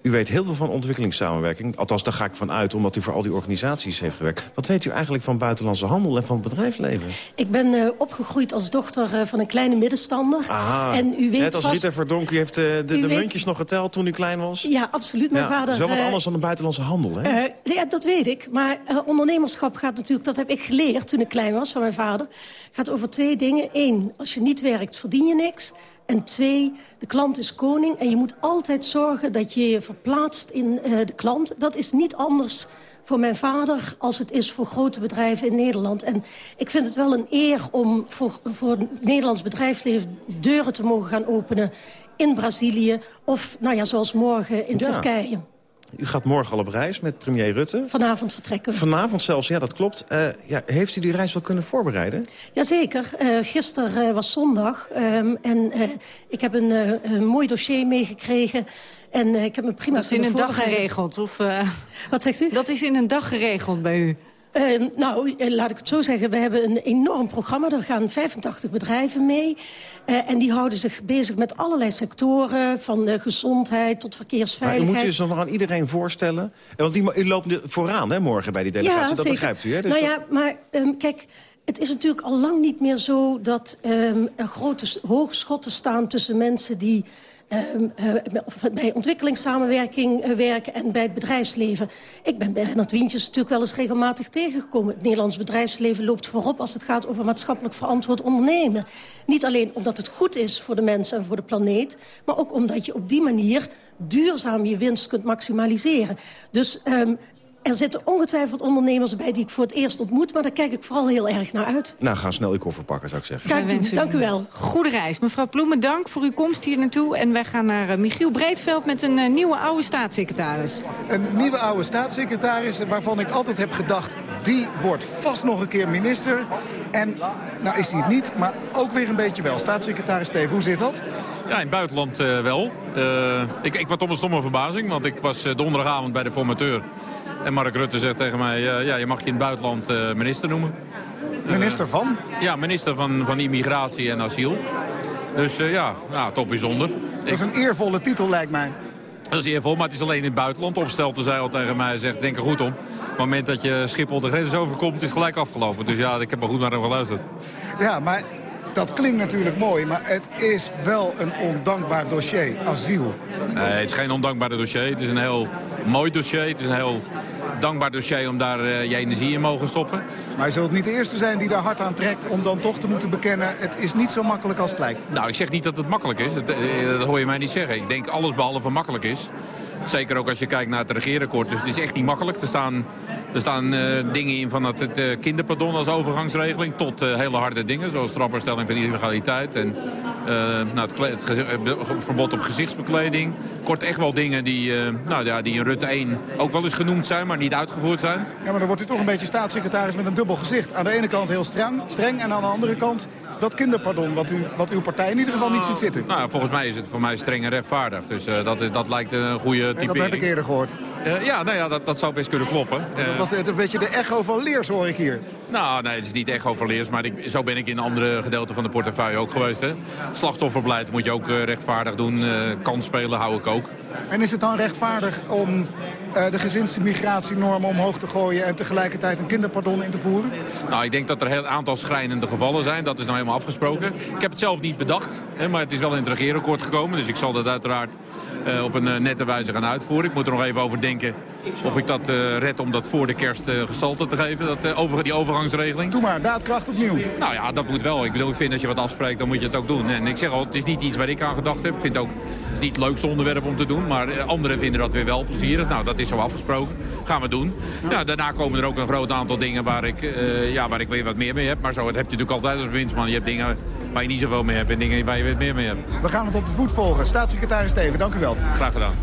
[SPEAKER 22] U weet heel veel van ontwikkelingssamenwerking. Althans, daar ga ik van uit, omdat u voor al die organisaties heeft gewerkt. Wat weet u eigenlijk van buitenlandse handel en van het bedrijfsleven?
[SPEAKER 26] Ik ben eh, opgegroeid als dochter eh, van een kleine middenstander.
[SPEAKER 22] Aha,
[SPEAKER 26] En u weet
[SPEAKER 22] net als
[SPEAKER 26] vast...
[SPEAKER 22] Rita Verdonk, u heeft eh, de,
[SPEAKER 26] U
[SPEAKER 22] de
[SPEAKER 26] weet-
[SPEAKER 22] muntjes nog geteld toen u klein was?
[SPEAKER 26] Ja, absoluut. Mijn
[SPEAKER 22] Ja,
[SPEAKER 26] vader...
[SPEAKER 22] dat is wel wat anders dan de buitenlandse handel, hè?
[SPEAKER 26] ja, dat weet ik. Maar ondernemerschap gaat natuurlijk, dat heb ik geleerd toen ik klein was van mijn vader, gaat over twee dingen. Eén, als je niet werkt, verdien je niks. En twee, de klant is koning en je moet altijd zorgen dat je je verplaatst in eh, de klant. Dat is niet anders voor mijn vader als het is voor grote bedrijven in Nederland. En ik vind het wel een eer om voor, voor het Nederlands bedrijfsleven deuren te mogen gaan openen in Brazilië of, nou ja, zoals morgen in
[SPEAKER 22] Ja.
[SPEAKER 26] Turkije.
[SPEAKER 22] U gaat morgen al op reis met premier Rutte.
[SPEAKER 26] Vanavond vertrekken we.
[SPEAKER 22] Vanavond zelfs, ja, dat klopt. Eh, ja, heeft u die reis wel kunnen voorbereiden?
[SPEAKER 26] Jazeker. Eh gisteren eh, was zondag. ehm, en eh, ik heb een, eh, een mooi dossier meegekregen. En eh, ik heb me prima
[SPEAKER 20] Dat is in een dag geregeld? Of,
[SPEAKER 26] Wat zegt u?
[SPEAKER 20] Dat is in een dag geregeld bij u?
[SPEAKER 26] Ehm, nou, laat ik het zo zeggen. We hebben een enorm programma. Er gaan 85 bedrijven mee. Eh, en die houden zich bezig met allerlei sectoren. Van eh, gezondheid tot
[SPEAKER 22] Maar u
[SPEAKER 26] verkeersveiligheid.
[SPEAKER 22] moet u zich nog aan iedereen voorstellen. Eh, Want die, u loopt vooraan hè, morgen bij die delegatie, dat
[SPEAKER 26] zeker.
[SPEAKER 22] begrijpt u. Hè? Dus
[SPEAKER 26] nou ja, maar ehm, kijk, het is natuurlijk al lang niet meer zo... dat ehm, er grote hoogschotten staan tussen mensen die... ehm, eh, bij ontwikkelingssamenwerking eh, werken en bij het bedrijfsleven. Ik ben Bernard Wientjes natuurlijk wel eens regelmatig tegengekomen. Het Nederlands bedrijfsleven loopt voorop als het gaat over maatschappelijk verantwoord ondernemen. Niet alleen omdat het goed is voor de mensen en voor de planeet... maar ook omdat je op die manier duurzaam je winst kunt maximaliseren. Dus ehm, er zitten ongetwijfeld ondernemers bij die ik voor het eerst ontmoet... maar daar kijk ik vooral heel erg naar uit.
[SPEAKER 22] Nou, ga snel uw koffer pakken, zou ik zeggen.
[SPEAKER 26] Ga ik
[SPEAKER 20] Wij
[SPEAKER 26] doen.
[SPEAKER 20] wensen
[SPEAKER 26] Dank u wel.
[SPEAKER 20] Goede reis. Mevrouw Ploemen, dank voor uw komst hier naartoe. En wij gaan naar eh, Michiel Breedveld met een eh, nieuwe oude staatssecretaris.
[SPEAKER 21] Een nieuwe oude staatssecretaris waarvan ik altijd heb gedacht... die wordt vast nog een keer minister. En nou is hij het niet, maar ook weer een beetje wel. Staatssecretaris Steven, hoe zit dat?
[SPEAKER 27] Ja, in het buitenland eh, wel. Eh, ik, ik was tot mijn stomme verbazing, want ik was donderdagavond bij de formateur. En Mark Rutte zegt tegen mij, eh, ja, je mag je in het buitenland eh, minister noemen.
[SPEAKER 21] Minister van?
[SPEAKER 27] Ja, minister van, van Immigratie en Asiel. Dus eh, ja, ja, toch bijzonder.
[SPEAKER 21] Dat is een eervolle titel, lijkt mij.
[SPEAKER 27] Dat is eervol, maar het is alleen in het buitenland. Opstelte zei al tegen mij, zegt, denk er goed om. Op het moment dat je Schiphol de grens overkomt, is het gelijk afgelopen. Dus ja, ik heb er goed naar hem geluisterd.
[SPEAKER 21] Ja, maar dat klinkt natuurlijk mooi, maar het is wel een ondankbaar dossier, asiel.
[SPEAKER 27] Nee, het is geen ondankbare dossier. Het is een heel mooi dossier. Het is een heel dankbaar dossier om daar eh, je energie in mogen stoppen.
[SPEAKER 21] Maar je zult niet de eerste zijn die daar hard aan trekt om dan toch te moeten bekennen... het is niet zo makkelijk als het lijkt.
[SPEAKER 27] Nou, ik zeg niet dat het makkelijk is. Dat, eh, dat hoor je mij niet zeggen. Ik denk alles behalve makkelijk is. Zeker ook als je kijkt naar het regeerakkoord. Dus het is echt niet makkelijk. Er staan, er staan eh, dingen in van het, het eh, kinderpardon als overgangsregeling... tot eh, hele harde dingen, zoals trapperstelling van illegaliteit... en nou, het, verbod op gezichtsbekleding. Kort echt wel dingen die, nou, ja, die in Rutte 1 ook wel eens genoemd zijn... maar niet uitgevoerd zijn.
[SPEAKER 21] Ja, maar dan wordt u toch een beetje staatssecretaris met een dubbel gezicht. Aan de ene kant heel streng, streng en aan de andere kant dat kinderpardon... wat, u, wat uw partij in ieder geval niet ziet zitten.
[SPEAKER 27] Nou, volgens mij is het voor mij streng en rechtvaardig. Dus eh, dat, is, dat lijkt een goede
[SPEAKER 21] En
[SPEAKER 27] typering.
[SPEAKER 21] dat heb ik eerder gehoord.
[SPEAKER 27] Eh, ja, nou ja, dat, dat zou best kunnen kloppen. Eh,
[SPEAKER 21] Dat was een beetje de echo van Leers, hoor ik hier.
[SPEAKER 27] Nou, nee, het is niet echt overleers, maar ik, zo ben ik in andere gedeelten van de portefeuille ook geweest. Hè. Slachtofferbeleid moet je ook eh, rechtvaardig doen. eh kans spelen hou ik ook.
[SPEAKER 21] En is het dan rechtvaardig om eh, de gezinsmigratienormen omhoog te gooien... en tegelijkertijd een kinderpardon in te voeren?
[SPEAKER 27] Nou, ik denk dat er een heel aantal schrijnende gevallen zijn. Dat is nou helemaal afgesproken. Ik heb het zelf niet bedacht, hè, maar het is wel in het regeerakkoord gekomen. Dus ik zal dat uiteraard eh, op een eh, nette wijze gaan uitvoeren. Ik moet er nog even over denken of ik dat eh, red om dat voor de kerst eh, gestalte te geven. Dat, eh, over die overgangsregeling.
[SPEAKER 21] Doe maar, daadkracht opnieuw.
[SPEAKER 27] Nou ja, dat moet wel. Ik bedoel, ik vind als je wat afspreekt, dan moet je het ook doen. En ik zeg al, het is niet iets waar ik aan gedacht heb. Ik vind ook, het is niet het leukste onderwerp om te doen. Maar eh, anderen vinden dat weer wel plezierig. Nou, dat is zo afgesproken. Gaan we doen. Ja, daarna komen er ook een groot aantal dingen waar ik, uh, ja, waar ik weer wat meer mee heb. Maar zo heb je natuurlijk altijd als winstman. Je hebt dingen waar je niet zoveel mee hebt en dingen waar je weer meer mee hebt.
[SPEAKER 28] We gaan het op de voet volgen. Staatssecretaris Steven, dank u wel.
[SPEAKER 27] Graag gedaan.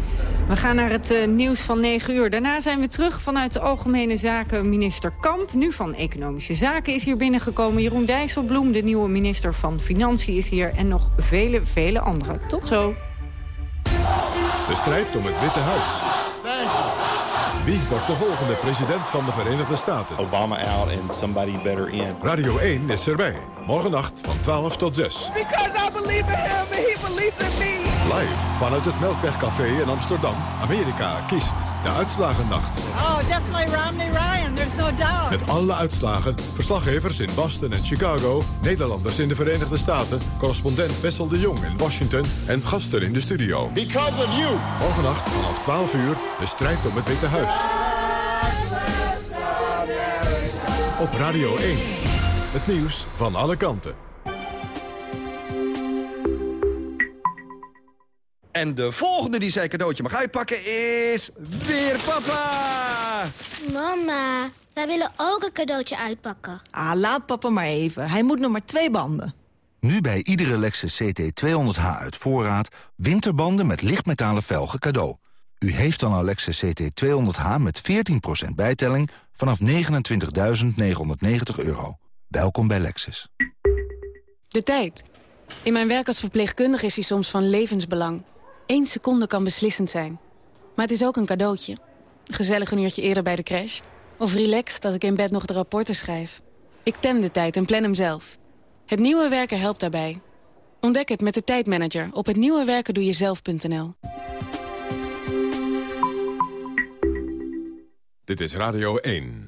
[SPEAKER 20] We gaan naar het uh, nieuws van 9 uur. Daarna zijn we terug vanuit de Algemene Zaken minister Kamp. Nu van Economische Zaken is hier binnengekomen. Jeroen Dijsselbloem, de nieuwe minister van Financiën, is hier. En nog vele, vele anderen. Tot zo.
[SPEAKER 2] De strijd om het Witte Huis. Wie wordt de volgende president van de Verenigde Staten?
[SPEAKER 29] Obama out and somebody better in.
[SPEAKER 2] Radio 1 is erbij. Morgennacht van 12 tot 6.
[SPEAKER 30] Because I believe in him and he believes in me.
[SPEAKER 2] Live vanuit het Melkwegcafé in Amsterdam. Amerika kiest de uitslagennacht.
[SPEAKER 31] Oh, definitely Romney Ryan, there's no doubt.
[SPEAKER 2] Met alle uitslagen, verslaggevers in Boston en Chicago... Nederlanders in de Verenigde Staten... correspondent Wessel de Jong in Washington... en gasten in de studio.
[SPEAKER 30] Because of you.
[SPEAKER 2] Morgennacht vanaf 12 uur de strijd om het Witte Huis. Op Radio 1. Het nieuws van alle kanten.
[SPEAKER 32] En de volgende die zijn cadeautje mag uitpakken is... weer papa!
[SPEAKER 33] Mama, wij willen ook een cadeautje uitpakken.
[SPEAKER 34] Ah, laat papa maar even. Hij moet nog maar twee banden.
[SPEAKER 35] Nu bij iedere Lexus CT200H uit voorraad... winterbanden met lichtmetalen velgen cadeau. U heeft dan een Lexus CT200H met 14% bijtelling... vanaf 29.990 euro. Welkom bij Lexus.
[SPEAKER 36] De tijd. In mijn werk als verpleegkundige is hij soms van levensbelang. Eén seconde kan beslissend zijn. Maar het is ook een cadeautje. Gezellig een uurtje eerder bij de crash. Of relaxed als ik in bed nog de rapporten schrijf. Ik tem de tijd en plan hem zelf. Het nieuwe werken helpt daarbij. Ontdek het met de tijdmanager op hetnieuwewerkendoejezelf.nl.
[SPEAKER 2] Dit is Radio 1.